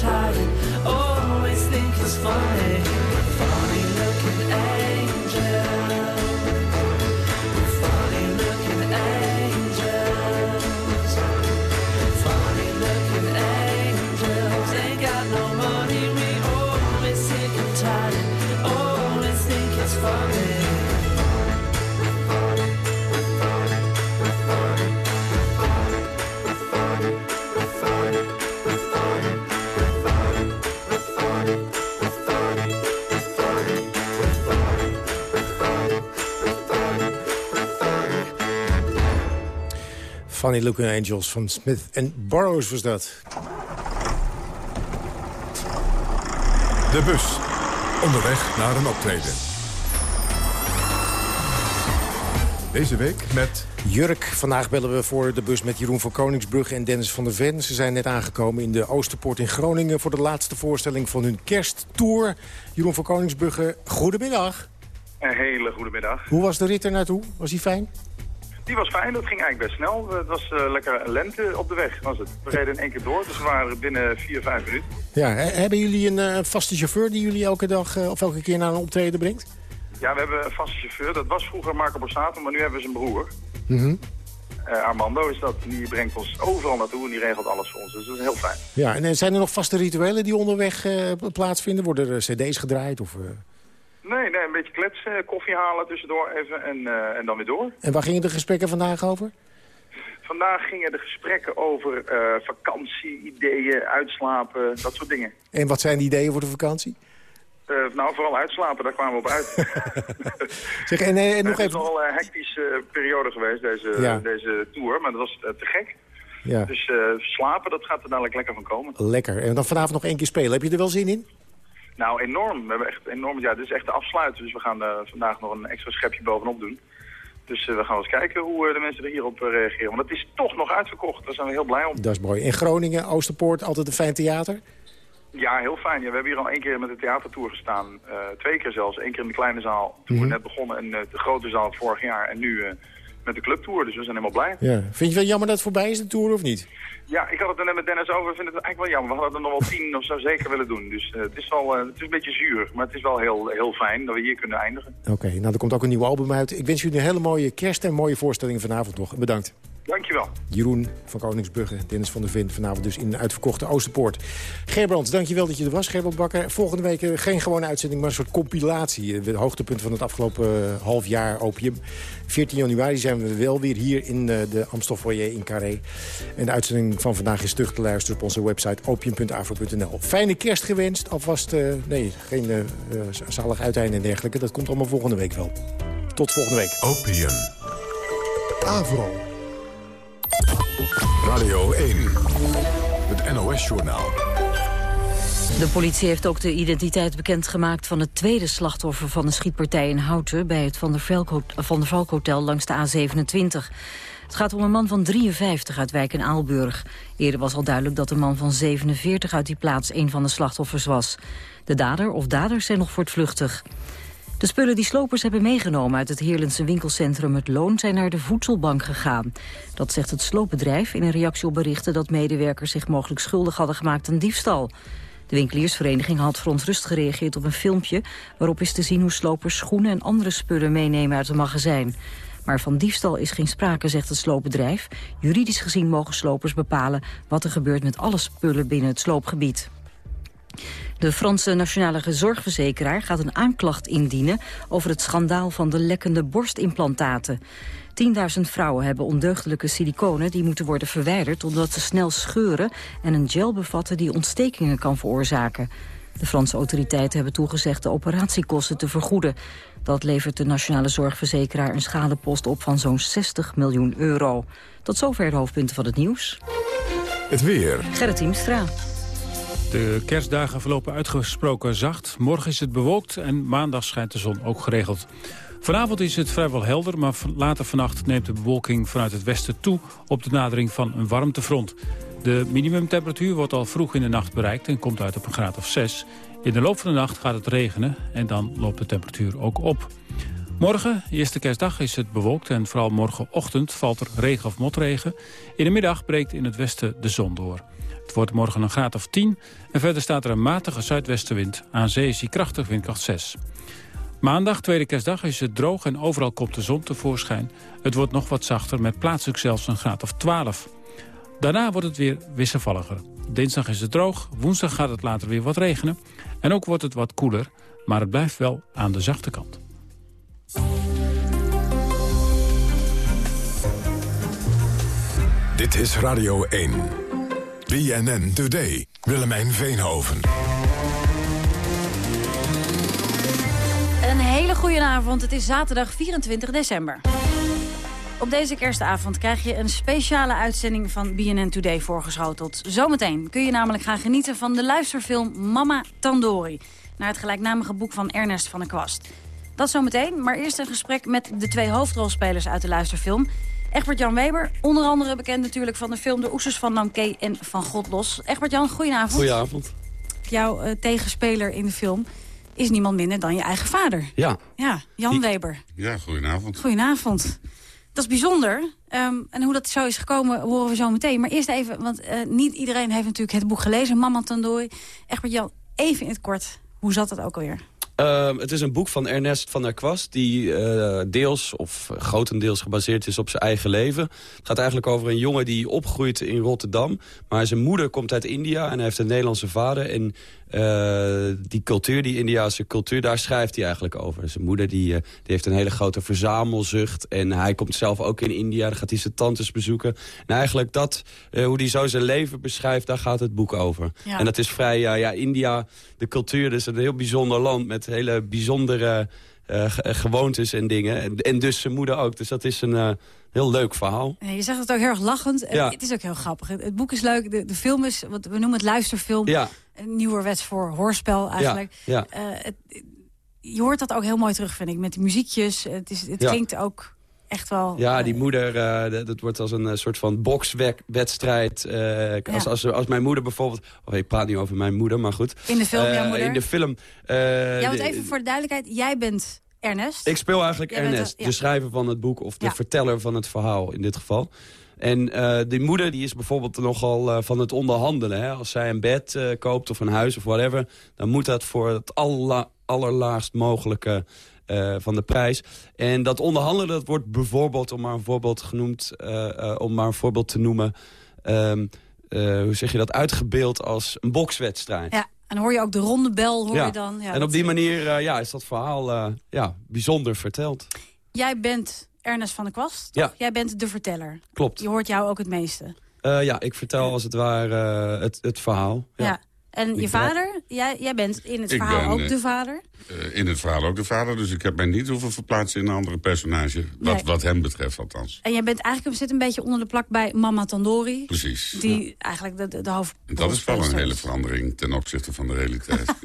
Tired, Funny Looking Angels van Smith Burroughs was dat. De bus. Onderweg naar een optreden. Deze week met... Jurk, vandaag bellen we voor de bus met Jeroen van Koningsbrugge en Dennis van der Ven. Ze zijn net aangekomen in de Oosterpoort in Groningen... voor de laatste voorstelling van hun kersttour. Jeroen van Koningsbrugge, goedemiddag. Een hele goede middag. Hoe was de rit er naartoe? Was die fijn? Die was fijn, dat ging eigenlijk best snel. Het was eh, lekker lente op de weg, was het. We reden in één keer door, dus we waren binnen 4, 5 minuten. Ja, he- hebben jullie een eh, vaste chauffeur die jullie elke dag eh, of elke keer naar een optreden brengt? Ja, we hebben een vaste chauffeur. Dat was vroeger Marco Borsato, maar nu hebben we zijn broer. Mhm. Armando is dat. Die brengt ons overal naartoe en die regelt alles voor ons. Dus dat is heel fijn. Ja, en zijn er nog vaste rituelen die onderweg plaatsvinden? Worden er cd's gedraaid? Of, Nee, nee, een beetje kletsen, koffie halen tussendoor even en, eh, en dan weer door. En waar gingen de gesprekken vandaag over? Vandaag gingen de gesprekken over eh, vakantie, ideeën, uitslapen, dat soort dingen. En wat zijn de ideeën voor de vakantie? Eh, nou, vooral uitslapen, daar kwamen we op uit. Zeg, en, en nog het is even... nogal een hectische periode geweest, deze, Ja. deze tour. Maar dat was te gek. Ja, Dus slapen, dat gaat er dadelijk lekker van komen. lekker. En dan vanavond nog één keer spelen. Heb je er wel zin in? Nou, enorm. We hebben echt enorm. Ja, dit is echt de afsluiter. Dus we gaan eh, vandaag nog een extra schepje bovenop doen. Dus eh, we gaan eens kijken hoe eh, de mensen er hierop reageren. Want het is toch nog uitverkocht. Daar zijn we heel blij om. Dat is mooi. In Groningen, Oosterpoort, altijd een fijn theater? Ja, heel fijn. Ja, we hebben hier al één keer met de theatertour gestaan. Twee keer zelfs. Eén keer in de kleine zaal. Toen Mhm. we net begonnen. En de grote zaal vorig jaar. En nu met de clubtour. Dus we zijn helemaal blij. Ja. Vind je wel jammer dat het voorbij is, de Tour, of niet? Ja, ik had het er net met Dennis over. Ik vind het eigenlijk wel jammer. We hadden er nog wel tien of zo zeker willen doen. Dus uh, het, is wel, uh, het is een beetje zuur. Maar het is wel heel, heel fijn dat we hier kunnen eindigen. Oké, okay, nou er komt ook een nieuw album uit. Ik wens jullie een hele mooie kerst en mooie voorstellingen vanavond nog. Bedankt. Dankjewel. Jeroen van Koningsbrugge, Dennis van der Vin. Vanavond dus in de uitverkochte Oosterpoort. Gerbrands, dankjewel dat je er was. Gerbrand Bakker, volgende week eh, geen gewone uitzending, maar een soort compilatie. Het hoogtepunt van het afgelopen uh, half jaar opium. 14 januari zijn we wel weer hier in de Amstelfoyer in Carré. En de uitzending van vandaag is terug te luisteren op onze website opium.afro.nl. Fijne kerst gewenst. Alvast, nee, geen zalig uiteinde en dergelijke. Dat komt allemaal volgende week wel. Tot volgende week. Opium. Avro. Radio 1. Het NOS-journaal. De politie heeft ook de identiteit bekendgemaakt van het tweede slachtoffer van de schietpartij in Houten bij het Van der, Velk, Van der Valk Hotel langs de A27. Het gaat om een man van 53 uit wijk en Aalburg. Eerder was al duidelijk dat een man van 47 uit die plaats een van de slachtoffers was. De dader of daders zijn nog voortvluchtig. De spullen die slopers hebben meegenomen uit het Heerlense winkelcentrum Het Loon zijn naar de voedselbank gegaan. Dat zegt het sloopbedrijf in een reactie op berichten dat medewerkers zich mogelijk schuldig hadden gemaakt aan diefstal. De winkeliersvereniging had verontrust gereageerd op een filmpje waarop is te zien hoe slopers schoenen en andere spullen meenemen uit een magazijn. Maar van diefstal is geen sprake, zegt het sloopbedrijf. Juridisch gezien mogen slopers bepalen wat er gebeurt met alle spullen binnen het sloopgebied. De Franse Nationale Zorgverzekeraar gaat een aanklacht indienen... over het schandaal van de lekkende borstimplantaten. 10.000 vrouwen hebben ondeugdelijke siliconen die moeten worden verwijderd... omdat ze snel scheuren en een gel bevatten die ontstekingen kan veroorzaken. De Franse autoriteiten hebben toegezegd de operatiekosten te vergoeden. Dat levert de Nationale Zorgverzekeraar een schadepost op van zo'n 60 miljoen euro. Tot zover de hoofdpunten van het nieuws. Het weer. Gerrit Hiemstra. De kerstdagen verlopen uitgesproken zacht. Morgen is het bewolkt en maandag schijnt de zon ook geregeld. Vanavond is het vrijwel helder, maar later vannacht neemt de bewolking vanuit het westen toe op de nadering van een warmtefront. De minimumtemperatuur wordt al vroeg in de nacht bereikt en komt uit op een graad of 6. In de loop van de nacht gaat het regenen en dan loopt de temperatuur ook op. Morgen, eerste kerstdag, is het bewolkt en vooral morgenochtend valt er regen of motregen. In de middag breekt in het westen de zon door. Het wordt morgen een graad of 10 en verder staat er een matige zuidwestenwind. Aan zee is die krachtig windkracht 6. Maandag, tweede kerstdag, is het droog en overal komt de zon tevoorschijn. Het wordt nog wat zachter met plaatselijk zelfs een graad of 12. Daarna wordt het weer wisselvalliger. Dinsdag is het droog, woensdag gaat het later weer wat regenen. En ook wordt het wat koeler, maar het blijft wel aan de zachte kant. Dit is Radio 1. BNN Today. Willemijn Veenhoven. Een hele goede avond. Het is zaterdag 24 december. Op deze kerstavond krijg je een speciale uitzending van BNN Today voorgeschoteld. Zometeen kun je namelijk gaan genieten van de luisterfilm Mama Tandori. Naar het gelijknamige boek van Ernest van der Kwast. Dat zometeen, maar eerst een gesprek met de twee hoofdrolspelers uit de luisterfilm. Egbert-Jan Weber, onder andere bekend natuurlijk van de film De Oesters van Namke en Van God Los. Egbert-Jan, goedenavond. Goedenavond. Jouw uh, tegenspeler in de film is niemand minder dan je eigen vader. Ja. Ja, Jan Weber. Ja, goedenavond. Goedenavond. Dat is bijzonder. Um, en hoe dat zo is gekomen, horen we zo meteen. Maar eerst even, want uh, niet iedereen heeft natuurlijk het boek gelezen. Mama Tandooi. Egbert-Jan, even in het kort. Hoe zat dat ook alweer? Uh, het is een boek van Ernest van der Kwast... die uh, deels of grotendeels gebaseerd is op zijn eigen leven. Het gaat eigenlijk over een jongen die opgroeit in Rotterdam. Maar zijn moeder komt uit India en hij heeft een Nederlandse vader. Die cultuur, die Indiase cultuur, daar schrijft hij eigenlijk over. Zijn moeder die, uh, die heeft een hele grote verzamelzucht. En hij komt zelf ook in India, dan gaat hij zijn tantes bezoeken. En eigenlijk dat, uh, hoe hij zo zijn leven beschrijft, daar gaat het boek over. Ja. En dat is vrij, ja, India, de cultuur, dat is een heel bijzonder land... met hele bijzondere gewoontes en dingen. En, en, dus zijn moeder ook. Dus dat is een heel leuk verhaal. Ja, je zegt het ook heel erg lachend. Ja. Het is ook heel grappig. Het boek is leuk. De, de film is, wat we noemen het luisterfilm. Ja. Een nieuwerwets voor hoorspel eigenlijk. Ja. Uh, het, je hoort dat ook heel mooi terug, vind ik. Met de muziekjes. Het, is, het klinkt ook echt wel... Ja, die moeder, uh, dat wordt als een uh, soort van bokswedstrijd. Uh, ja. als, als, als mijn moeder bijvoorbeeld... Oh, ik praat niet over mijn moeder, maar goed. In de film, jouw moeder? In de film. ja, want even voor de duidelijkheid. Jij bent Ernest? Ik speel eigenlijk Jij Ernest, de- ja. de schrijver van het boek... of de Ja. verteller van het verhaal in dit geval. En eh, die moeder die is bijvoorbeeld nogal eh, van het onderhandelen. Hè? Als zij een bed eh, koopt of een huis of whatever... dan moet dat voor het allerla- allerlaagst mogelijke eh, van de prijs. En dat onderhandelen dat wordt bijvoorbeeld, om maar een voorbeeld genoemd... eh, eh, om maar een voorbeeld te noemen... ehm, eh, hoe zeg je dat, uitgebeeld als een bokswedstrijd. Ja, en hoor je ook de ronde bel, hoor Ja. je dan. Ja, en op die manier ja, is dat verhaal ja, bijzonder verteld. Jij bent Ernest van der Kwast, toch? Ja. Jij bent de verteller. Klopt. Je hoort jou ook het meeste. Ja, ik vertel als het ware het, het verhaal. Ja. En je vader, jij, jij bent in het Ik verhaal ben, ook eh, de vader. Eh, in het verhaal ook de vader, dus ik heb mij niet hoeven verplaatsen in een andere personage. Wat, Nee. wat hem betreft althans. En jij bent eigenlijk zit een beetje onder de plak bij Mama Tandori. Precies. Die eigenlijk de, de, de hoofd... Dat is wel een hele verandering ten opzichte van de realiteit.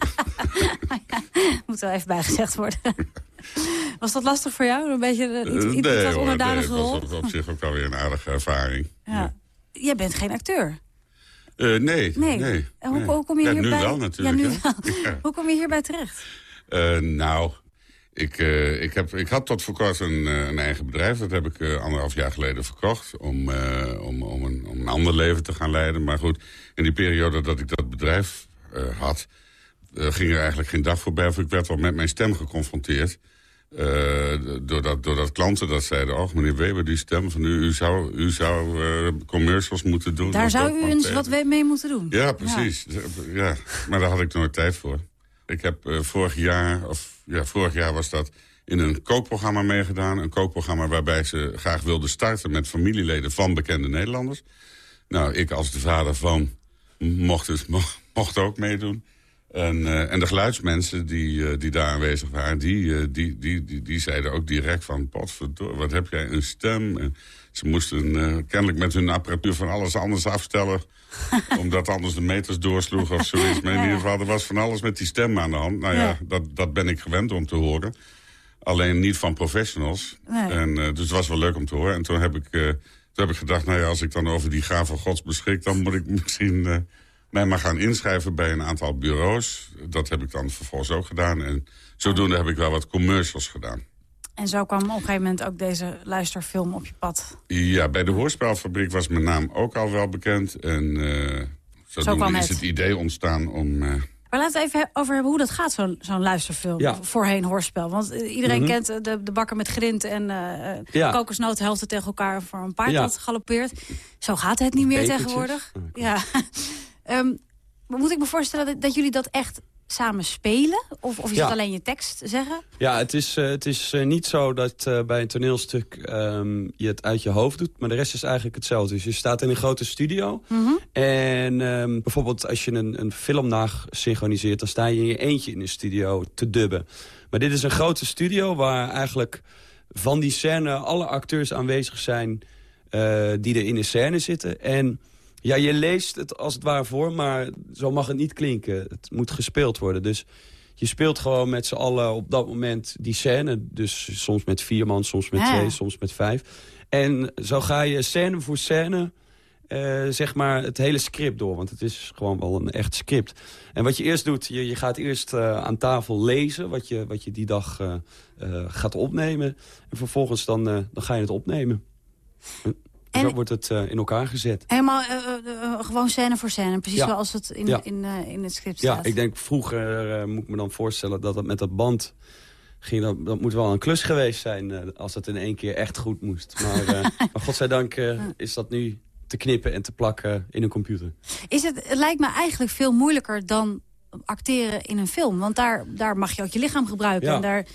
Moet wel even bijgezegd worden. Was dat lastig voor jou? Een beetje een iets, Eh, iets wat onderdanige nee, rol? dat was op zich ook alweer een aardige ervaring. Ja. Jij bent geen acteur. Eh, nee, Nee. nee. En hoe, hoe kom je ja, hierbij? nu wel natuurlijk. Ja, nu wel. Ja. Hoe kom je hierbij terecht? Eh, nou, ik, eh, ik, heb, ik had tot voor kort een, een eigen bedrijf. Dat heb ik anderhalf jaar geleden verkocht. Om, om, om, een, om een ander leven te gaan leiden. Maar goed, in die periode dat ik dat bedrijf had... ging er eigenlijk geen dag voorbij. Of ik werd wel met mijn stem geconfronteerd. Eh, doordat, doordat klanten dat zeiden... oh, meneer Weber, die stem van u... u zou, u zou eh, commercials moeten doen. Daar zou u eens wat mee moeten doen. Ja, precies. Ja. maar daar had ik nooit tijd voor. Ik heb eh, vorig jaar, of ja, vorig jaar was dat, in een kookprogramma meegedaan. Een kookprogramma waarbij ze graag wilden starten met familieleden van bekende Nederlanders. Nou, ik als de vader van mocht, dus, mocht ook meedoen. En, eh, en de geluidsmensen die, eh, die daar aanwezig waren, die, eh, die, die, die, die zeiden ook direct van... potverdorie, wat heb jij een stem? En ze moesten kennelijk met hun apparatuur van alles anders afstellen... omdat anders de meters doorsloegen of zoiets. Maar in ieder geval, er was van alles met die stem aan de hand. Nou ja, dat, dat ben ik gewend om te horen. Alleen niet van professionals. Nee. En, dus het was wel leuk om te horen. En toen heb ik, toen heb ik gedacht, nou ja, als ik dan over die gave gods beschik... dan moet ik misschien mij maar gaan inschrijven bij een aantal bureaus. Dat heb ik dan vervolgens ook gedaan. En zodoende heb ik wel wat commercials gedaan. En zo kwam op een gegeven moment ook deze luisterfilm op je pad. Ja, bij de Hoorspelfabriek was mijn naam ook al wel bekend. En eh zodoende kwam is het. het idee ontstaan om... eh, Maar laten we het even over hebben hoe dat gaat, zo'n zo'n luisterfilm. Ja. Voorheen hoorspel. Want eh, iedereen Mhm. kent de, de bakker met grind en eh Ja. kokosnoothelften tegen elkaar voor een paard Ja. dat galoppeert. Zo gaat het niet meer Bekertjes. tegenwoordig. Ja. Maar moet ik me voorstellen dat, dat jullie dat echt samen spelen? Of, of is Ja. het alleen je tekst zeggen? Ja, het is, eh, het is eh, niet zo dat eh, bij een toneelstuk ehm, je het uit je hoofd doet. Maar de rest is eigenlijk hetzelfde. Dus je staat in een grote studio. En ehm, bijvoorbeeld als je een, een film nasynchroniseert... dan sta je in je eentje in de studio te dubben. Maar dit is een grote studio waar eigenlijk van die scène... alle acteurs aanwezig zijn die er in de scène zitten. En ja, je leest het als het ware voor, maar zo mag het niet klinken. Het moet gespeeld worden. Dus je speelt gewoon met z'n allen op dat moment die scène. Dus soms met vier man, soms met Ja. twee, soms met vijf. En zo ga je scène voor scène... eh, zeg maar het hele script door. Want het is gewoon wel een echt script. En wat je eerst doet, je, je gaat eerst eh, aan tafel lezen... wat je, wat je die dag eh, gaat opnemen. En vervolgens dan, dan ga je het opnemen. En, zo wordt het eh, in elkaar gezet. Helemaal eh, eh, gewoon scène voor scène. Precies Ja. zoals het in, Ja. in, in het script Ja, staat. ik denk vroeger, moet ik me dan voorstellen... dat het met dat band ging. Dat, dat moet wel een klus geweest zijn als het in één keer echt goed moest. Maar, maar godzijdank is dat nu te knippen en te plakken in een computer. Is het, het lijkt me eigenlijk veel moeilijker dan acteren in een film. Want daar, daar mag je ook je lichaam gebruiken. Ja. En daar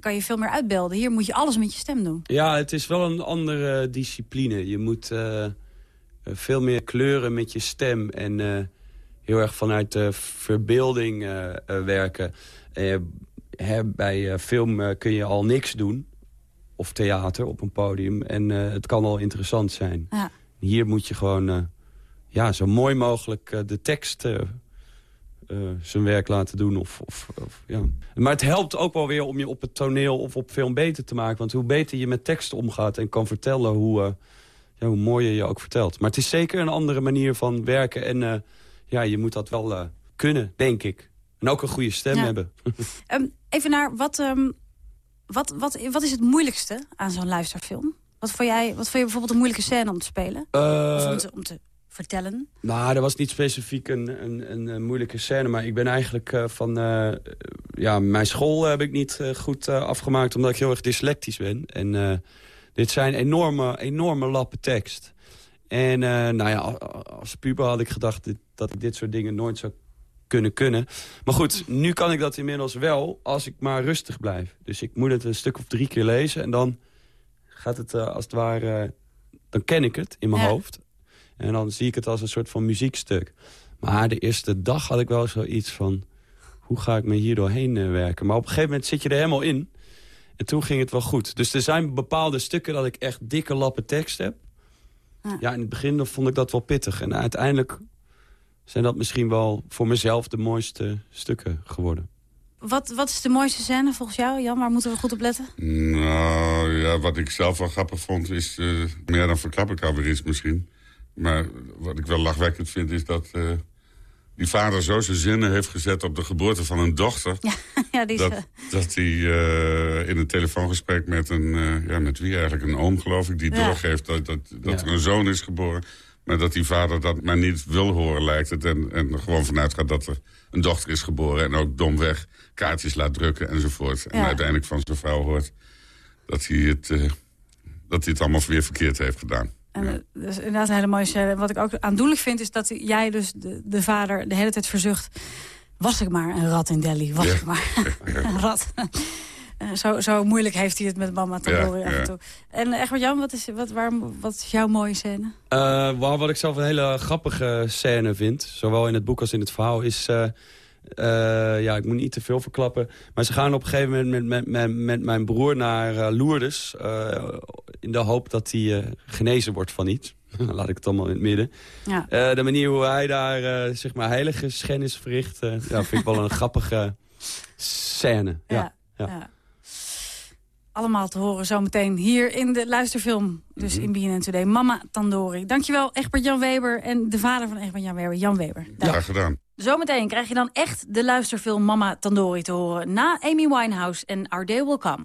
kan je veel meer uitbelden. Hier moet je alles met je stem doen. Ja, het is wel een andere discipline. Je moet eh, veel meer kleuren met je stem en eh, heel erg vanuit de verbeelding eh, werken. Hè, bij film kun je al niks doen. Of theater op een podium. En het kan al interessant zijn. Ja. Hier moet je gewoon ja, zo mooi mogelijk de tekst zijn werk laten doen. Of, of, of, ja. Maar het helpt ook wel weer om je op het toneel of op film beter te maken. Want hoe beter je met tekst omgaat en kan vertellen... hoe, eh, ja, hoe mooier je ook vertelt. Maar het is zeker een andere manier van werken. En eh, ja, je moet dat wel eh, kunnen, denk ik. En ook een goede stem Ja. hebben. Ehm, even naar wat, ehm, Wat, wat, wat is het moeilijkste aan zo'n luisterfilm? Wat vond, jij, wat vond je bijvoorbeeld een moeilijke scène om te spelen? Uh, of om te, om te, vertellen? Nou, er was niet specifiek een, een, een, een moeilijke scène. Maar ik ben eigenlijk uh, van... Uh, ja, mijn school heb ik niet goed afgemaakt... omdat ik heel erg dyslectisch ben. En dit zijn enorme, enorme lappen tekst. En nou ja, als puber had ik gedacht... dat ik dit soort dingen nooit zou kunnen kunnen. Maar goed, nu kan ik dat inmiddels wel als ik maar rustig blijf. Dus ik moet het een stuk of drie keer lezen... en dan gaat het als het ware... dan ken ik het in mijn hoofd. En dan zie ik het als een soort van muziekstuk. Maar de eerste dag had ik wel zoiets van... hoe ga ik me hier doorheen uh, werken? Maar op een gegeven moment zit je er helemaal in. En toen ging het wel goed. Dus er zijn bepaalde stukken dat ik echt dikke lappen tekst heb. Ja, ja in het begin vond ik dat wel pittig. En uiteindelijk zijn dat misschien wel voor mezelf de mooiste stukken geworden. Wat, wat is de mooiste scène volgens jou, Jan? Waar moeten we goed op letten? Nou, ja, wat ik zelf wel grappig vond is... Uh, meer dan verklap ik alweer iets misschien maar wat ik wel lachwekkend vind is dat... Uh, die vader zo zijn zinnen heeft gezet op de geboorte van een dochter... Ja, ja, die dat, dat hij uh, in een telefoongesprek met een... Uh, ja, met wie eigenlijk? Een oom, geloof ik, die ja. doorgeeft dat, dat, dat er een zoon is geboren... maar dat die vader dat maar niet wil horen, lijkt het... en, en er gewoon vanuit gaat dat er een dochter is geboren... en ook domweg kaartjes laat drukken enzovoort. En uiteindelijk van zijn vrouw hoort dat hij het, dat hij het allemaal weer verkeerd heeft gedaan. En ja. dat is inderdaad een hele mooie scène. Wat ik ook aandoenlijk vind, is dat jij dus de, de vader de hele tijd verzucht... was ik maar een rat in Delhi, was ik maar een rat. zo, zo moeilijk heeft hij het met mama te horen af en toe. En echt wat Jan, wat is, wat, waar, wat is jouw mooie scène? Uh, wat ik zelf een hele grappige scène vind... zowel in het boek als in het verhaal... is uh, uh, ja, ik moet niet te veel verklappen. Maar ze gaan op een gegeven moment met, met, met, met mijn broer naar uh, Lourdes. Uh, in de hoop dat hij genezen wordt van iets. Laat ik het allemaal in het midden. Ja. de manier hoe hij daar zeg maar heilige schennis verricht... ja, vind ik wel een grappige scène. Ja, ja. ja. Allemaal te horen zometeen hier in de luisterfilm. Dus mm -hmm. in BNN Today. Mama Tandori. Dankjewel Egbert Jan Weber en de vader van Egbert Jan Weber, Jan Weber. Ja, gedaan. Zometeen krijg je dan echt de luisterfilm Mama Tandori te horen... na Amy Winehouse en Our Day Will Come.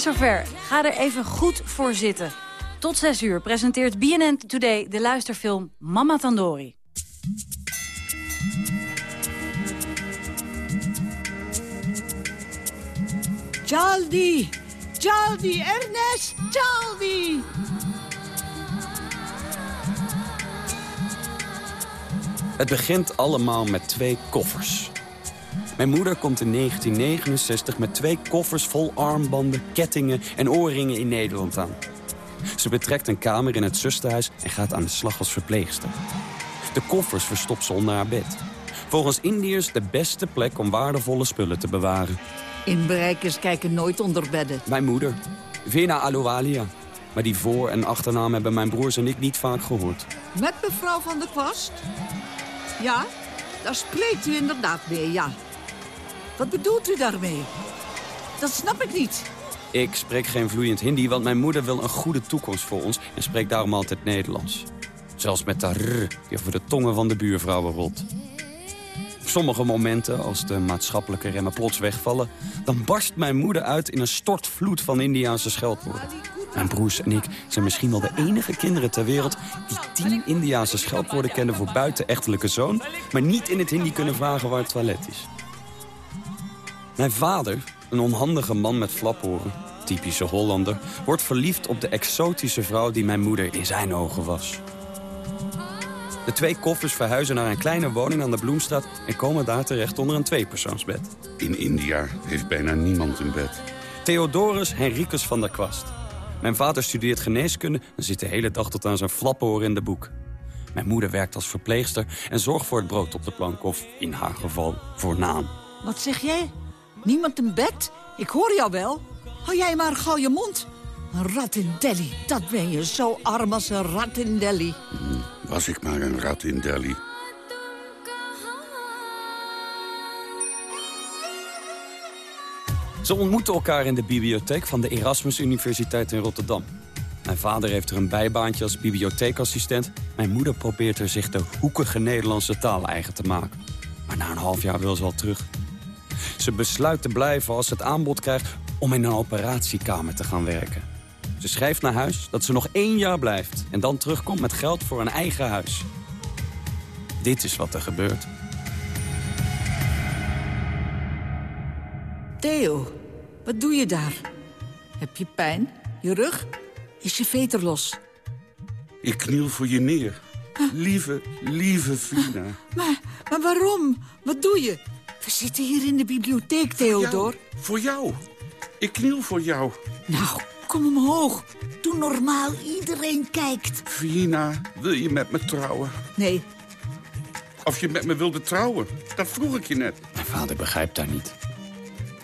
Ga er even goed voor zitten. Tot 6 uur presenteert BNN Today de luisterfilm Mama Tandori. Jaldi! Jaldi, Ernest! Jaldi! Het begint allemaal met twee koffers. Mijn moeder komt in 1969 met twee koffers vol armbanden, kettingen en oorringen in Nederland aan. Ze betrekt een kamer in het zusterhuis en gaat aan de slag als verpleegster. De koffers verstopt ze onder haar bed. Volgens Indiërs de beste plek om waardevolle spullen te bewaren. Inbrekers kijken nooit onder bedden. Mijn moeder, Vena Aluwalia. Maar die voor- en achternaam hebben mijn broers en ik niet vaak gehoord. Met mevrouw van der Kwast? Ja, daar spreekt u inderdaad mee, ja. Wat bedoelt u daarmee? Dat snap ik niet. Ik spreek geen vloeiend Hindi, want mijn moeder wil een goede toekomst voor ons... en spreekt daarom altijd Nederlands. Zelfs met de r die over de tongen van de buurvrouwen rolt. Op sommige momenten, als de maatschappelijke remmen plots wegvallen... dan barst mijn moeder uit in een stortvloed van Indiaanse scheldwoorden. Mijn broers en ik zijn misschien wel de enige kinderen ter wereld... die tien Indiaanse scheldwoorden kennen voor buitenechtelijke zoon... maar niet in het Hindi kunnen vragen waar het toilet is. Mijn vader, een onhandige man met flaporen, typische Hollander... wordt verliefd op de exotische vrouw die mijn moeder in zijn ogen was. De twee koffers verhuizen naar een kleine woning aan de Bloemstraat... en komen daar terecht onder een tweepersoonsbed. In India heeft bijna niemand een bed. Theodorus Henricus van der Kwast. Mijn vader studeert geneeskunde en zit de hele dag tot aan zijn flapporen in de boek. Mijn moeder werkt als verpleegster en zorgt voor het brood op de plank... of in haar geval voor naam. Wat zeg jij? Niemand in bed? Ik hoor jou wel. Hou jij maar gauw je mond. Een rat in Delhi, dat ben je zo arm als een rat in Delhi. Was ik maar een rat in Delhi. Ze ontmoeten elkaar in de bibliotheek van de Erasmus Universiteit in Rotterdam. Mijn vader heeft er een bijbaantje als bibliotheekassistent. Mijn moeder probeert er zich de hoekige Nederlandse taal eigen te maken. Maar na een half jaar wil ze al terug. Ze besluit te blijven als ze het aanbod krijgt om in een operatiekamer te gaan werken. Ze schrijft naar huis dat ze nog één jaar blijft... en dan terugkomt met geld voor een eigen huis. Dit is wat er gebeurt. Theo, wat doe je daar? Heb je pijn? Je rug? Is je veter los? Ik kniel voor je neer. Lieve, lieve Vina. Maar, maar waarom? Wat doe je? We zitten hier in de bibliotheek, Theodor. Voor jou. Ik kniel voor jou. Nou, kom omhoog. Doe normaal, iedereen kijkt. Vina, wil je met me trouwen? Nee. Of je met me wilde trouwen? Dat vroeg ik je net. Mijn vader begrijpt daar niet.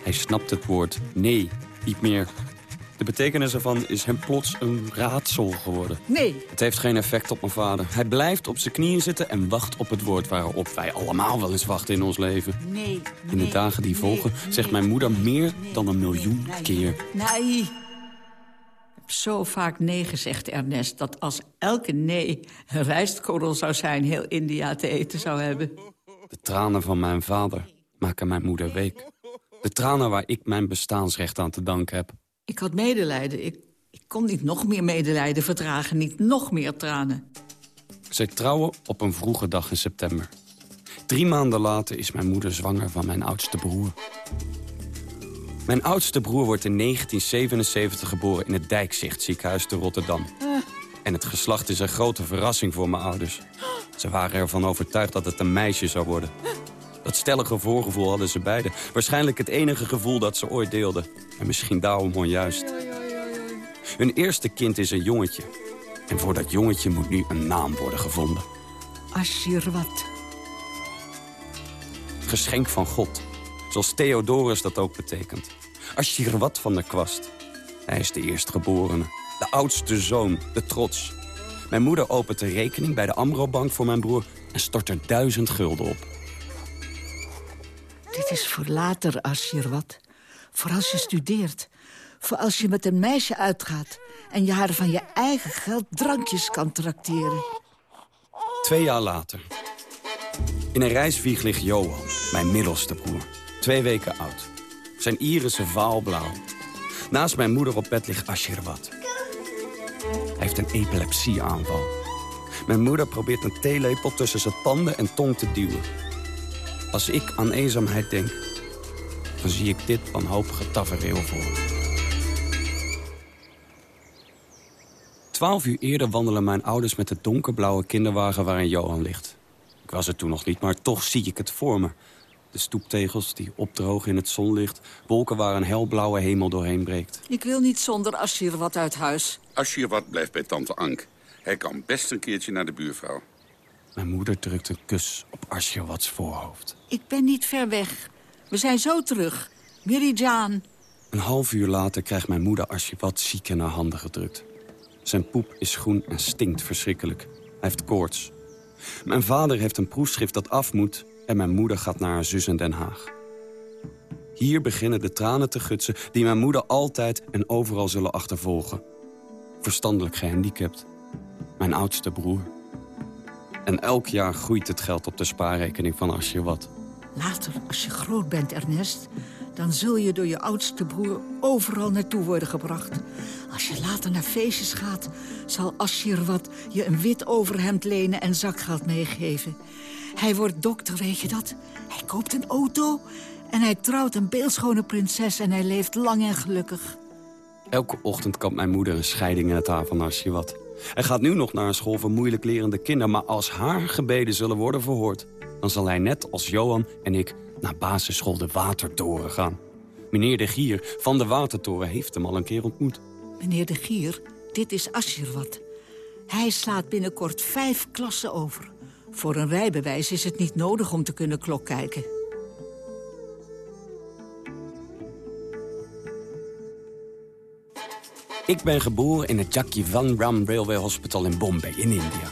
Hij snapt het woord nee niet meer. De betekenis ervan is hem plots een raadsel geworden. Nee. Het heeft geen effect op mijn vader. Hij blijft op zijn knieën zitten en wacht op het woord waarop wij allemaal wel eens wachten in ons leven. Nee. In de dagen die volgen zegt mijn moeder meer dan een miljoen keer. Nee. Ik heb zo vaak nee gezegd, Ernest, dat als elke nee een rijstkorrel zou zijn... heel India te eten zou hebben. De tranen van mijn vader maken mijn moeder week. De tranen waar ik mijn bestaansrecht aan te danken heb. Ik had medelijden. Ik, ik kon niet nog meer medelijden verdragen, niet nog meer tranen. Zij trouwen op een vroege dag in september. Drie maanden later is mijn moeder zwanger van mijn oudste broer. Mijn oudste broer wordt in 1977 geboren in het Dijkzicht ziekenhuis te Rotterdam. En het geslacht is een grote verrassing voor mijn ouders. Ze waren ervan overtuigd dat het een meisje zou worden. Dat stellige voorgevoel hadden ze beiden. Waarschijnlijk het enige gevoel dat ze ooit deelden. En misschien daarom onjuist. Hun eerste kind is een jongetje. En voor dat jongetje moet nu een naam worden gevonden. Ashirwat. Geschenk van God. Zoals Theodorus dat ook betekent. Ashirwat van der Kwast. Hij is de eerstgeborene. De oudste zoon, de trots. Mijn moeder opent een rekening bij de Amrobank voor mijn broer... en stort er duizend gulden op. Dit is voor later, Ashirwat. Voor als je studeert. Voor als je met een meisje uitgaat... en je haar van je eigen geld drankjes kan trakteren. Twee jaar later. In een reiswieg ligt Johan, mijn middelste broer. Twee weken oud. Zijn irissen vaalblauw. Naast mijn moeder op bed ligt Ashirwat. Hij heeft een epilepsieaanval. Mijn moeder probeert een theelepel tussen zijn tanden en tong te duwen. Als ik aan eenzaamheid denk, dan zie ik dit wanhopige tafereel voor. Twaalf uur eerder wandelen mijn ouders met de donkerblauwe kinderwagen waarin Johan ligt. Ik was er toen nog niet, maar toch zie ik het voor me. De stoeptegels die opdrogen in het zonlicht. Wolken waar een helblauwe hemel doorheen breekt. Ik wil niet zonder Ashirwat uit huis. Ashirwat blijft bij tante Ank. Hij kan best een keertje naar de buurvrouw. Mijn moeder drukt een kus op Ashjawats voorhoofd. Ik ben niet ver weg. We zijn zo terug. Mirijan. Een half uur later krijgt mijn moeder Ashjawat ziek in haar handen gedrukt. Zijn poep is groen en stinkt verschrikkelijk. Hij heeft koorts. Mijn vader heeft een proefschrift dat af moet... en mijn moeder gaat naar haar zus in Den Haag. Hier beginnen de tranen te gutsen die mijn moeder altijd en overal zullen achtervolgen. Verstandelijk gehandicapt. Mijn oudste broer. En elk jaar groeit het geld op de spaarrekening van Ashjawat. Later, als je groot bent, Ernest... dan zul je door je oudste broer overal naartoe worden gebracht. Als je later naar feestjes gaat... zal Ashirwat je een wit overhemd lenen en zakgeld meegeven. Hij wordt dokter, weet je dat? Hij koopt een auto en hij trouwt een beeldschone prinses... en hij leeft lang en gelukkig. Elke ochtend kampt mijn moeder een scheiding in het haar van Ashjawat. Hij gaat nu nog naar een school voor moeilijk lerende kinderen... maar als haar gebeden zullen worden verhoord... dan zal hij net als Johan en ik naar basisschool de Watertoren gaan. Meneer de Gier van de Watertoren heeft hem al een keer ontmoet. Meneer de Gier, dit is Ashirwat. Hij slaat binnenkort vijf klassen over. Voor een rijbewijs is het niet nodig om te kunnen klok Ik ben geboren in het Jagivan Ram Railway Hospital in Bombay, in India.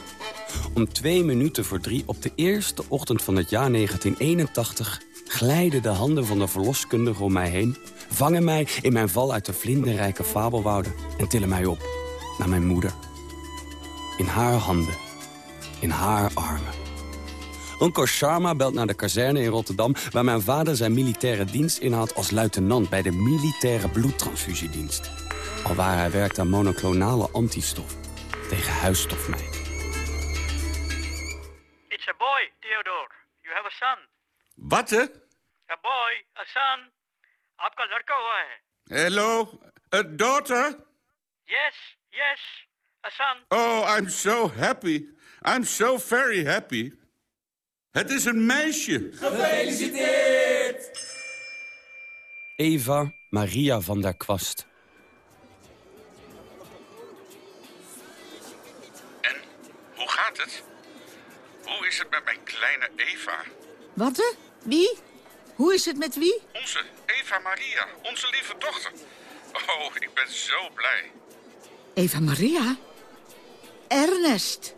Om twee minuten voor drie op de eerste ochtend van het jaar 1981... glijden de handen van de verloskundige om mij heen... vangen mij in mijn val uit de vlinderrijke fabelwouden... en tillen mij op naar mijn moeder. In haar handen, in haar armen. Onkel Sharma belt naar de kazerne in Rotterdam... waar mijn vader zijn militaire dienst inhoudt als luitenant... bij de militaire bloedtransfusiedienst alwaar hij werkt aan monoclonale antistof tegen huisstofmijt. It's a boy, Theodore. You have a son. Wat, hè? A boy, a son. Aapka ladka hua hai. Hello, a daughter? Yes, yes, a son. Oh, I'm so happy. I'm so very happy. Het is een meisje. Gefeliciteerd! Eva Maria van der Kwast is het met mijn kleine Eva? Wat? hè? Wie? Hoe is het met wie? Onze Eva Maria, onze lieve dochter. Oh, ik ben zo blij. Eva Maria? Ernest.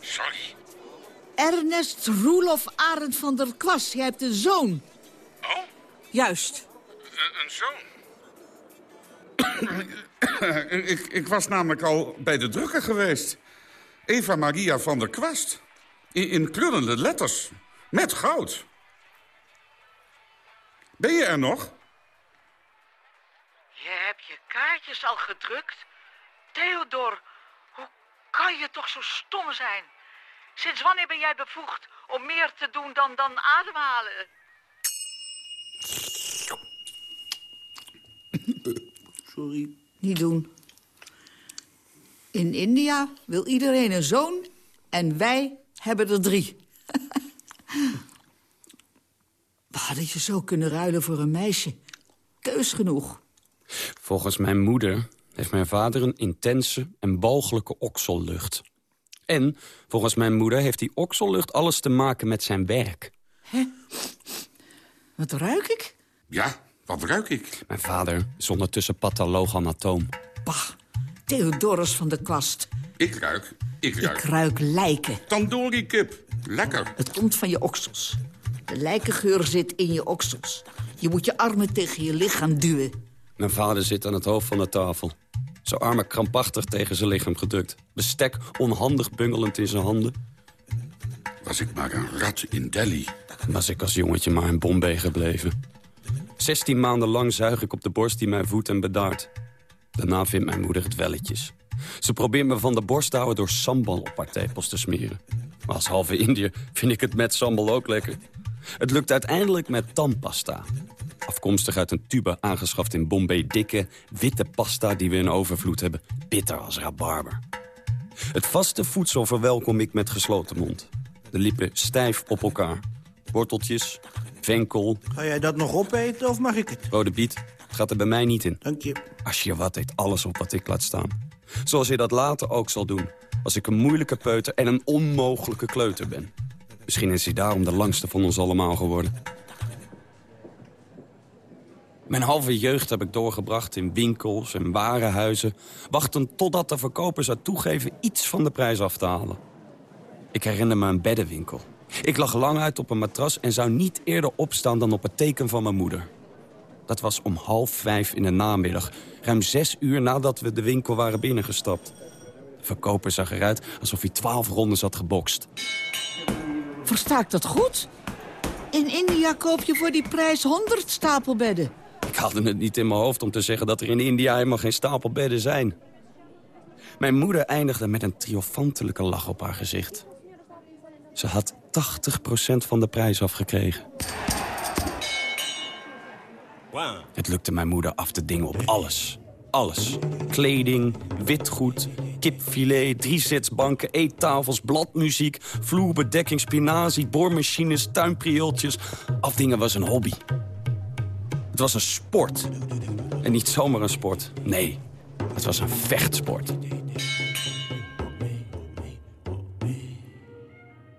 Sorry. Ernest Roelof Arend van der Kwas. Je hebt een zoon. Oh? Juist. Een, een zoon? ik, ik was namelijk al bij de drukker geweest. Eva Maria van der Kwast. In, in krullende letters. Met goud. Ben je er nog? Je hebt je kaartjes al gedrukt? Theodor, hoe kan je toch zo stom zijn? Sinds wanneer ben jij bevoegd om meer te doen dan, dan ademhalen? Sorry. Niet doen. In India wil iedereen een zoon en wij hebben er drie. We hadden je zo kunnen ruilen voor een meisje. Keus genoeg. Volgens mijn moeder heeft mijn vader een intense en balgelijke oksellucht. En volgens mijn moeder heeft die oksellucht alles te maken met zijn werk. Hè? Wat ruik ik? Ja, wat ruik ik? Mijn vader is ondertussen patholoog-anatoom. Bah, Theodorus van de Kwast. Ik ruik, ik ruik. Ik ruik lijken. Tandoori kip. Lekker. Het komt van je oksels. De lijkengeur zit in je oksels. Je moet je armen tegen je lichaam duwen. Mijn vader zit aan het hoofd van de tafel. Zijn armen krampachtig tegen zijn lichaam gedrukt. Bestek onhandig bungelend in zijn handen. Was ik maar een rat in Delhi. Was ik als jongetje maar in Bombay gebleven. Zestien maanden lang zuig ik op de borst die mij voedt en bedaart. Daarna vindt mijn moeder het welletjes. Ze probeert me van de borst te houden door sambal op haar tepels te smeren. Maar als halve Indiër vind ik het met sambal ook lekker. Het lukt uiteindelijk met tandpasta. Afkomstig uit een tube aangeschaft in Bombay. Dikke, witte pasta die we in overvloed hebben. Bitter als rabarber. Het vaste voedsel verwelkom ik met gesloten mond. De lippen stijf op elkaar. Worteltjes, venkel, Ga jij dat nog opeten of mag ik het? rode biet. Gaat er bij mij niet in. Dank je. Als je wat eet alles op wat ik laat staan. Zoals je dat later ook zal doen. als ik een moeilijke peuter en een onmogelijke kleuter ben. Misschien is hij daarom de langste van ons allemaal geworden. Mijn halve jeugd heb ik doorgebracht in winkels en warenhuizen... wachtend totdat de verkoper zou toegeven iets van de prijs af te halen. Ik herinner me een beddenwinkel. Ik lag lang uit op een matras en zou niet eerder opstaan dan op het teken van mijn moeder. Dat was om half vijf in de namiddag, ruim zes uur nadat we de winkel waren binnengestapt. De verkoper zag eruit alsof hij twaalf rondes had gebokst. Versta ik dat goed? In India koop je voor die prijs 100 stapelbedden. Ik haalde het niet in mijn hoofd om te zeggen dat er in India helemaal geen stapelbedden zijn. Mijn moeder eindigde met een triomfantelijke lach op haar gezicht. Ze had 80% van de prijs afgekregen. Het lukte mijn moeder af te dingen op alles. Alles. Kleding, witgoed, kipfilet, drie sets banken, eettafels, bladmuziek... vloerbedekking, spinazie, boormachines, tuinprieeltjes. Afdingen was een hobby. Het was een sport. En niet zomaar een sport. Nee, het was een vechtsport.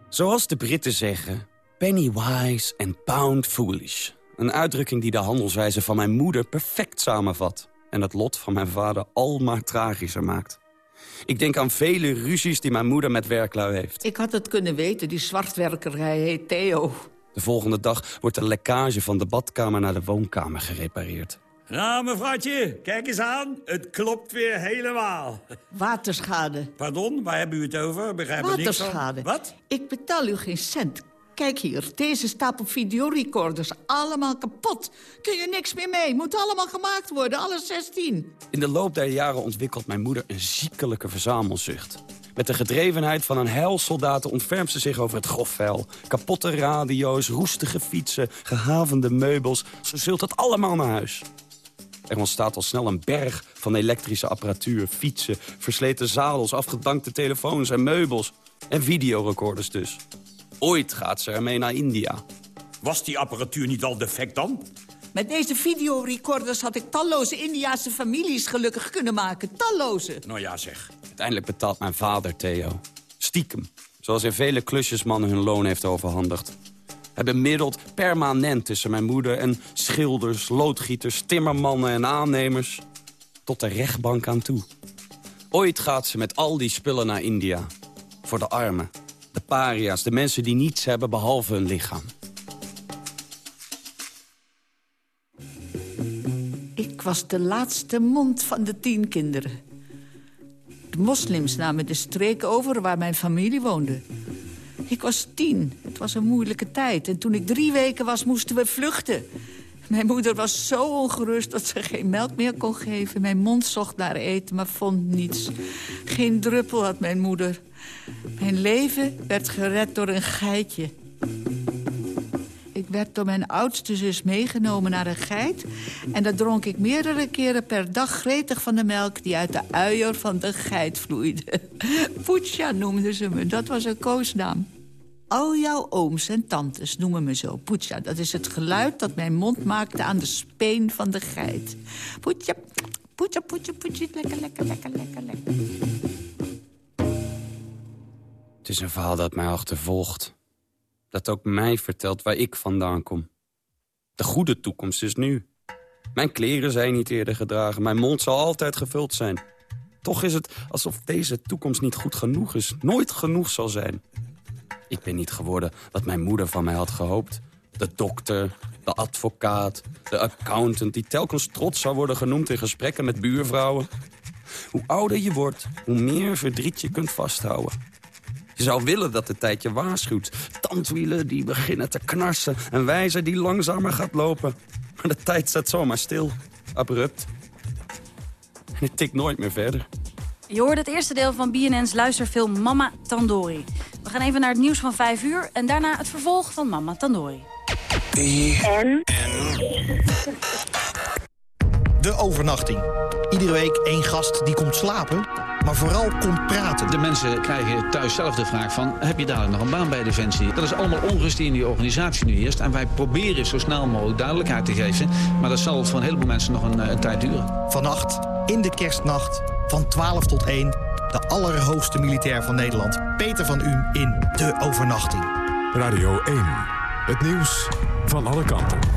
Zoals de Britten zeggen, penny wise and pound foolish. Een uitdrukking die de handelswijze van mijn moeder perfect samenvat... en het lot van mijn vader al maar tragischer maakt. Ik denk aan vele ruzies die mijn moeder met werklui heeft. Ik had het kunnen weten, die zwartwerker, hij heet Theo. De volgende dag wordt de lekkage van de badkamer naar de woonkamer gerepareerd. Nou, mevrouwtje, kijk eens aan. Het klopt weer helemaal. Waterschade. Pardon, waar hebben u het over? Begrijp er niks van. Waterschade. Wat? Ik betaal u geen cent. Kijk hier, deze stapel videorecorders, allemaal kapot. Kun je niks meer mee, moet allemaal gemaakt worden, alle 16. In de loop der jaren ontwikkelt mijn moeder een ziekelijke verzamelzucht. Met de gedrevenheid van een heilsoldaten ontfermt ze zich over het grofvuil. Kapotte radio's, roestige fietsen, gehavende meubels. Ze zult het allemaal naar huis. Er ontstaat al snel een berg van elektrische apparatuur, fietsen... versleten zadels, afgedankte telefoons en meubels. En videorecorders dus. Ooit gaat ze ermee naar India. Was die apparatuur niet al defect dan? Met deze videorecorders had ik talloze Indiase families gelukkig kunnen maken. Talloze. Nou ja, zeg. Uiteindelijk betaalt mijn vader Theo. Stiekem. Zoals in vele klusjesmannen hun loon heeft overhandigd. Hij bemiddelt permanent tussen mijn moeder en schilders, loodgieters, timmermannen en aannemers. Tot de rechtbank aan toe. Ooit gaat ze met al die spullen naar India. Voor de armen, de paria's, de mensen die niets hebben behalve hun lichaam. Ik was de laatste mond van de tien kinderen. De moslims namen de streek over waar mijn familie woonde. Ik was tien. Het was een moeilijke tijd. En toen ik drie weken was, moesten we vluchten. Mijn moeder was zo ongerust dat ze geen melk meer kon geven. Mijn mond zocht naar eten, maar vond niets. Geen druppel had mijn moeder. Mijn leven werd gered door een geitje. Ik werd door mijn oudste zus meegenomen naar een geit... en daar dronk ik meerdere keren per dag gretig van de melk... die uit de uier van de geit vloeide. Poetja noemden ze me, dat was een koosnaam. Al jouw ooms en tantes noemen me zo. Poetja, dat is het geluid dat mijn mond maakte aan de speen van de geit. Poetja, poetja, poetja, poetja, lekker, lekker, lekker, lekker, lekker. Het is een verhaal dat mij achtervolgt. Dat ook mij vertelt waar ik vandaan kom. De goede toekomst is nu. Mijn kleren zijn niet eerder gedragen. Mijn mond zal altijd gevuld zijn. Toch is het alsof deze toekomst niet goed genoeg is. Nooit genoeg zal zijn. Ik ben niet geworden wat mijn moeder van mij had gehoopt. De dokter, de advocaat, de accountant... die telkens trots zou worden genoemd in gesprekken met buurvrouwen. Hoe ouder je wordt, hoe meer verdriet je kunt vasthouden. Je zou willen dat de tijd je waarschuwt. Tandwielen die beginnen te knarsen. Een wijzer die langzamer gaat lopen. Maar de tijd staat zomaar stil. Abrupt. En ik tik nooit meer verder. Je hoorde het eerste deel van BNN's luisterfilm Mama Tandori. We gaan even naar het nieuws van 5 uur en daarna het vervolg van Mama Tandori. En? De overnachting. Iedere week één gast die komt slapen, maar vooral komt praten. De mensen krijgen thuis zelf de vraag van... heb je daar nog een baan bij Defensie? Dat is allemaal onrust die in die organisatie nu eerst. En wij proberen zo snel mogelijk duidelijkheid te geven. Maar dat zal voor een heleboel mensen nog een, een tijd duren. Vannacht, in de kerstnacht, van 12 tot 1 de allerhoogste militair van Nederland, Peter van U, in De Overnachting. Radio 1, het nieuws van alle kanten.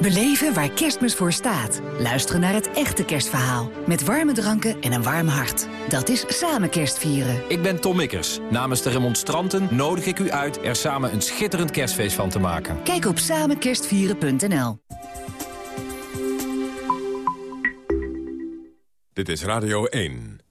Beleven waar kerstmis voor staat. Luisteren naar het echte kerstverhaal. Met warme dranken en een warm hart. Dat is samen kerstvieren. Ik ben Tom Mikkers. Namens de remonstranten nodig ik u uit... er samen een schitterend kerstfeest van te maken. Kijk op samenkerstvieren.nl. Dit is Radio 1.